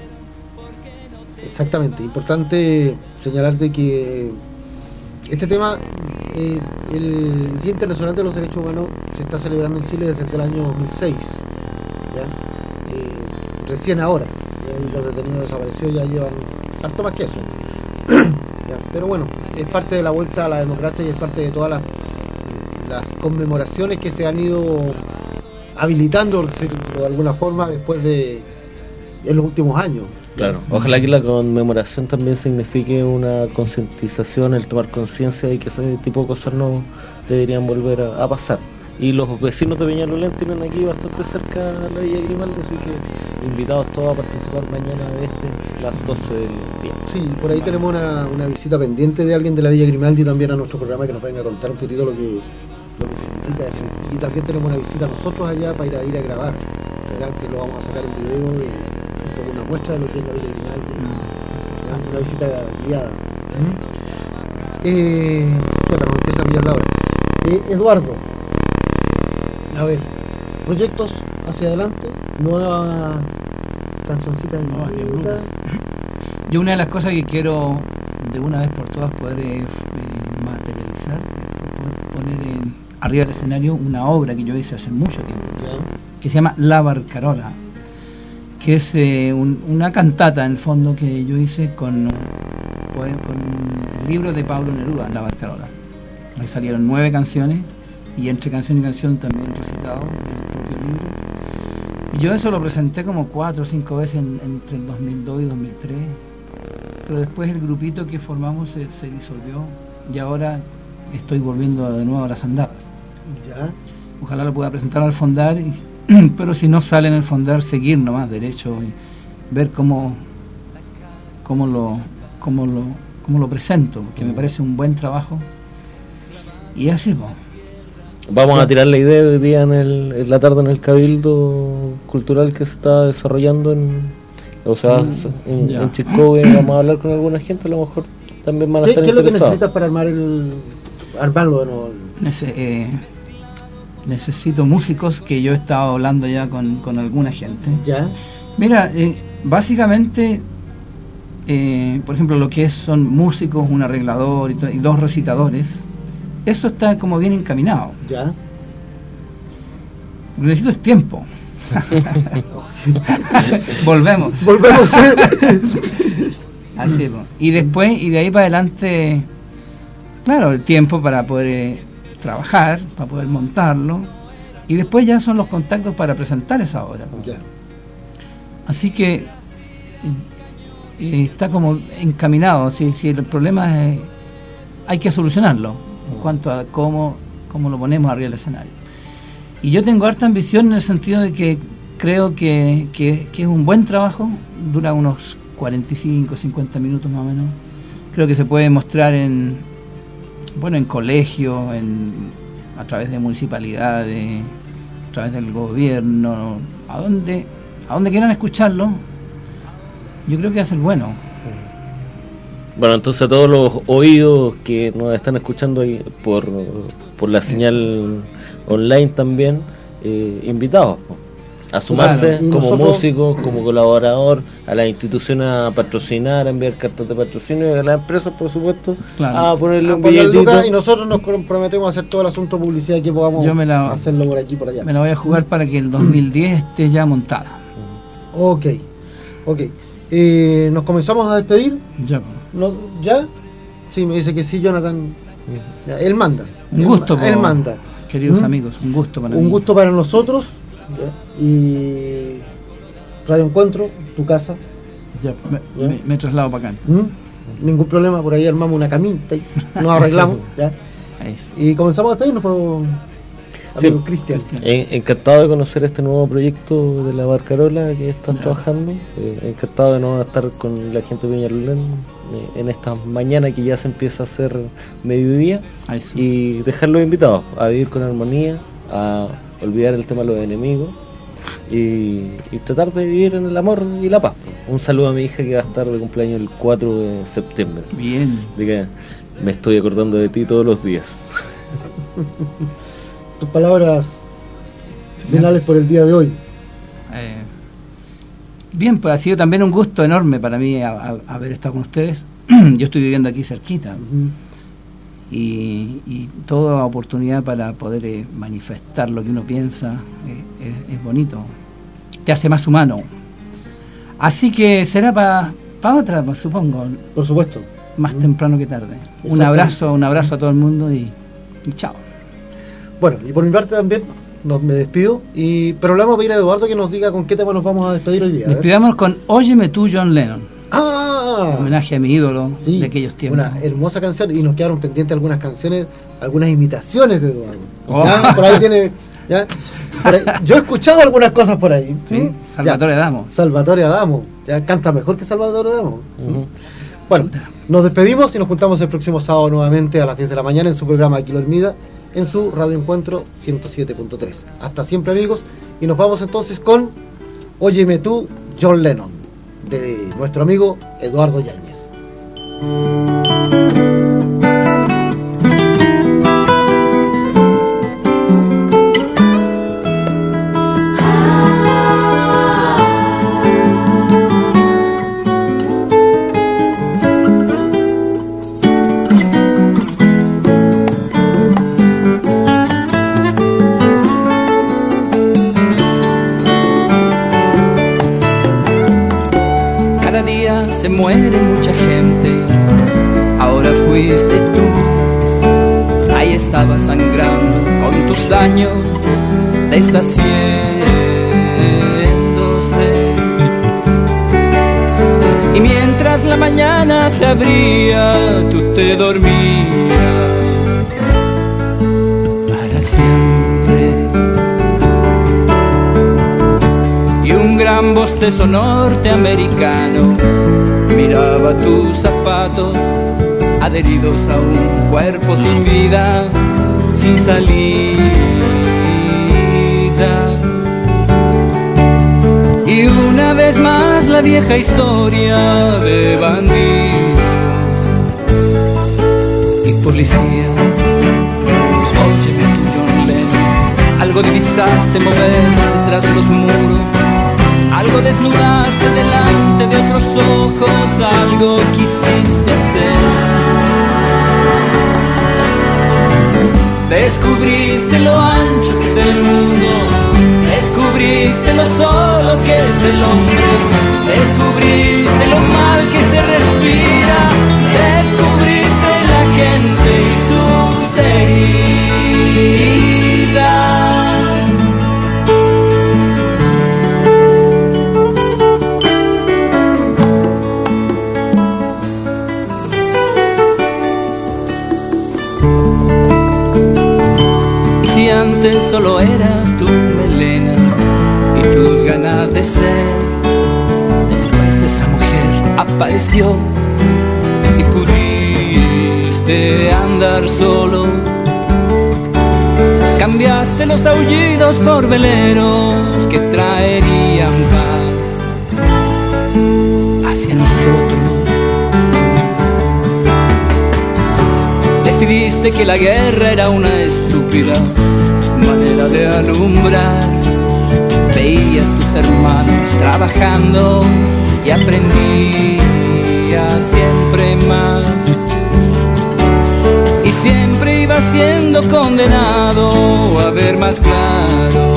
Exactamente. Importante señalarte que este tema, eh, el Día Internacional de los Derechos Humanos se está celebrando en Chile desde el año 2006. ¿ya? Eh, recién ahora. Y los detenidos desaparecidos ya llevan harto más que eso. Pero bueno, es parte de la vuelta a la democracia y es parte de todas las, las conmemoraciones que se han ido habilitando de alguna forma después de en los últimos años. Claro, ojalá que la conmemoración también signifique una concientización, el tomar conciencia de que ese tipo de cosas no deberían volver a, a pasar. Y los vecinos de Peñalolén tienen aquí bastante cerca la Villa Grimaldi, así que invitados todos a participar mañana de este, las 12 del día. Sí, por ahí tenemos una, una visita pendiente de alguien de la Villa Grimaldi también a nuestro programa que nos venga a contar un poquito lo que, Y también tenemos una visita nosotros allá para ir a, ir a grabar, ¿verdad? que lo vamos a sacar en video como una muestra de lo que es la Villa Grimaldi. Una visita guiada. Eh, empieza a pillar la hora. Eh, Eduardo, a ver, proyectos hacia adelante, nueva cancioncita de Nicoleta. Yo una de las cosas que quiero de una vez por todas poder eh, eh, materializar, es poder poner en- arriba del escenario una obra que yo hice hace mucho tiempo, que se llama La Barcarola, que es eh, un- una cantata en el fondo que yo hice con, con el libro de Pablo Neruda, La Barcarola. Ahí salieron nueve canciones y entre canción y canción también recitado en el propio libro. Y yo eso lo presenté como cuatro o cinco veces en- entre el 2002 y 2003, pero después el grupito que formamos se, se disolvió y ahora estoy volviendo de nuevo a las andadas. Ya. Ojalá lo pueda presentar al fondar, y- pero si no sale en el fondar, seguir nomás derecho y ver cómo, cómo, lo, cómo, lo, cómo lo presento, que me parece un buen trabajo. Y así, pues. Vamos a tirar la idea hoy día en, el- en la tarde en el Cabildo Cultural que se está desarrollando en, o sea, Mm, en, en Chiscobe. Vamos a hablar con alguna gente, a lo mejor también van a ¿Qué, estar qué es lo que necesitas para armar el. armarlo de nuevo? Nece- eh, necesito músicos que yo he estado hablando ya con, con alguna gente. Ya. Mira, eh, básicamente, eh, por ejemplo, lo que es, son músicos, un arreglador y, y dos recitadores, eso está como bien encaminado. Ya. Lo que necesito es tiempo. Volvemos. Volvemos. Así, y después, y de ahí para adelante, claro, el tiempo para poder eh, trabajar, para poder montarlo, y después ya son los contactos para presentar esa obra. Ya. Así que eh, está como encaminado. Si, si el problema es, hay que solucionarlo en cuanto a cómo, cómo lo ponemos arriba del escenario. Y yo tengo harta ambición en el sentido de que creo que, que- que es un buen trabajo, dura unos 45, 50 minutos más o menos. Creo que se puede mostrar en bueno en colegios, en, a través de municipalidades, a través del gobierno, a donde, a donde quieran escucharlo, yo creo que va a ser bueno. Bueno, entonces a todos los oídos que nos están escuchando ahí por, por la señal online también, eh, invitados a sumarse Claro, como nosotros- músicos, como colaborador, a las instituciones a patrocinar, a enviar cartas de patrocinio y a las empresas, por supuesto, Claro. a ponerle Ah, un billetito. Y nosotros nos comprometemos a hacer todo el asunto de publicidad que podamos Yo me la- hacerlo por aquí y por allá. Me la voy a jugar para que el 2010 esté ya montada. Ok, ok. Eh, ¿Nos comenzamos a despedir? Ya. ¿No- ¿Ya? Sí, me dice que sí, Jonathan. Ya, él manda. Un Él- gusto, Él manda. queridos ¿Mm? amigos, un gusto para Un mí. gusto para nosotros. ¿ya? Y Radio Encuentro, tu casa. Ya, me, ¿Ya? me- me traslado para acá. ¿Mm? Ningún problema, por ahí armamos una camita y nos arreglamos. ¿ya? Y comenzamos a despedirnos, pues, Sí. Cristian. En- encantado de conocer este nuevo proyecto de la Barcarola que están trabajando. Eh, encantado de no estar con la gente de Peñalolén eh, en esta mañana que ya se empieza a hacer mediodía. Sí. Y dejarlos invitados a vivir con armonía, a olvidar el tema de los enemigos y, y tratar de vivir en el amor y la paz. Un saludo a mi hija que va a estar de cumpleaños el 4 de septiembre. Bien. De que me estoy acordando de ti todos los días. Tus palabras finales por el día de hoy. Eh, bien, pues ha sido también un gusto enorme para mí a- a- haber estado con ustedes. Yo estoy viviendo aquí cerquita y, y toda oportunidad para poder eh, manifestar lo que uno piensa eh, es, es bonito. Te hace más humano. Así que será para Para otra, pues, supongo. Por supuesto. Más temprano que tarde. Un abrazo, un abrazo a todo el mundo y, y chao. Bueno, y por mi parte también nos, me despido, y, pero le vamos a pedir a Eduardo que nos diga con qué tema nos vamos a despedir hoy día. Despidamos con Óyeme tú, John Lennon. ¡Ah! Homenaje a mi ídolo Sí, de aquellos tiempos. Una hermosa canción y nos quedaron pendientes algunas canciones, algunas imitaciones de Eduardo. Oh. Ya, Por ahí tiene. ya, por ahí- yo he escuchado algunas cosas por ahí. Sí. Salvatore Adamo. Salvatore Adamo. Ya canta mejor que Salvatore Adamo. Bueno, nos despedimos y nos juntamos el próximo sábado nuevamente a las 10 de la mañana en su programa Kilo Hermida, en su radio encuentro 107.3. Hasta siempre amigos y nos vamos entonces con Óyeme tú, John Lennon, de nuestro amigo Eduardo Yáñez. Adheridos a un cuerpo sin vida, sin salida. Y una vez más la vieja historia de bandidos y policías. Óyeme tú, algo divisaste moverse tras los muros, algo desnudaste delante de otros ojos, algo quisiste hacer. Descubriste lo ancho que es el mundo, descubriste lo solo que es el hombre, descubriste lo mal que se respira, descubriste solo eras tu melena y tus ganas de ser, después esa mujer apareció y pudiste andar solo. Cambiaste los aullidos por veleros que traerían paz hacia nosotros. Decidiste que la guerra era una estúpida de alumbrar. Veías tus hermanos trabajando y aprendías siempre más. Y siempre ibas siendo condenado a ver más claro.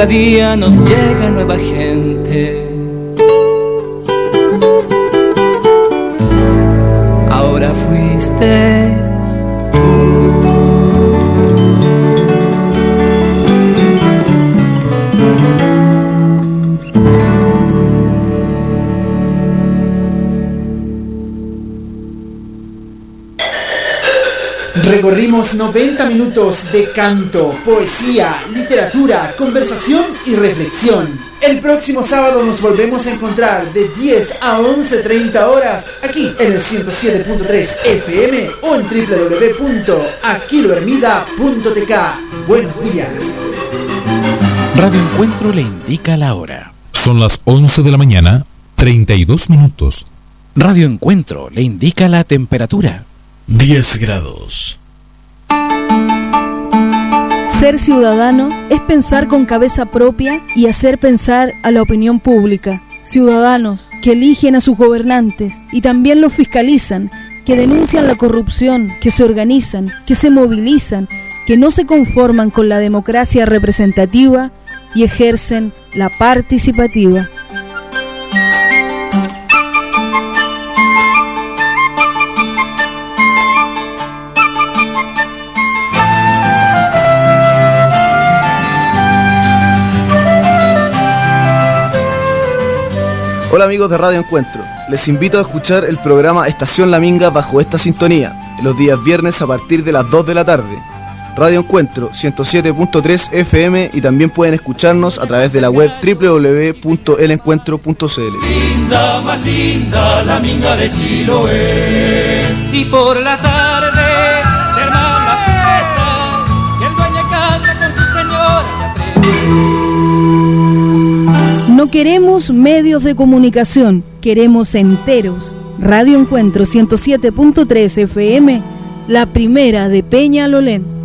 Cada día nos llega nueva gente. Ahora fuiste Recorrimos 90 minutos de canto, poesía, literatura, conversación y reflexión. El próximo sábado nos volvemos a encontrar de 10 a 11.30 horas aquí en el 107.3 FM o en www.aquilohermida.tk. Buenos días. Radio Encuentro le indica la hora. Son las 11 de la mañana, 32 minutos. Radio Encuentro le indica la temperatura. 10 grados. Ser ciudadano es pensar con cabeza propia y hacer pensar a la opinión pública. Ciudadanos que eligen a sus gobernantes y también los fiscalizan, que denuncian la corrupción, que se organizan, que se movilizan, que no se conforman con la democracia representativa y ejercen la participativa. Hola amigos de Radio Encuentro, les invito a escuchar el programa Estación La Minga bajo esta sintonía, los días viernes a partir de las 2 de la tarde. Radio Encuentro 107.3 FM y también pueden escucharnos a través de la web www.elencuentro.cl. Linda, más linda, la minga de Chiloé. Y por la tarde, No queremos medios de comunicación, queremos enteros. Radio Encuentro 107.3 FM, la primera de Peña Lolén.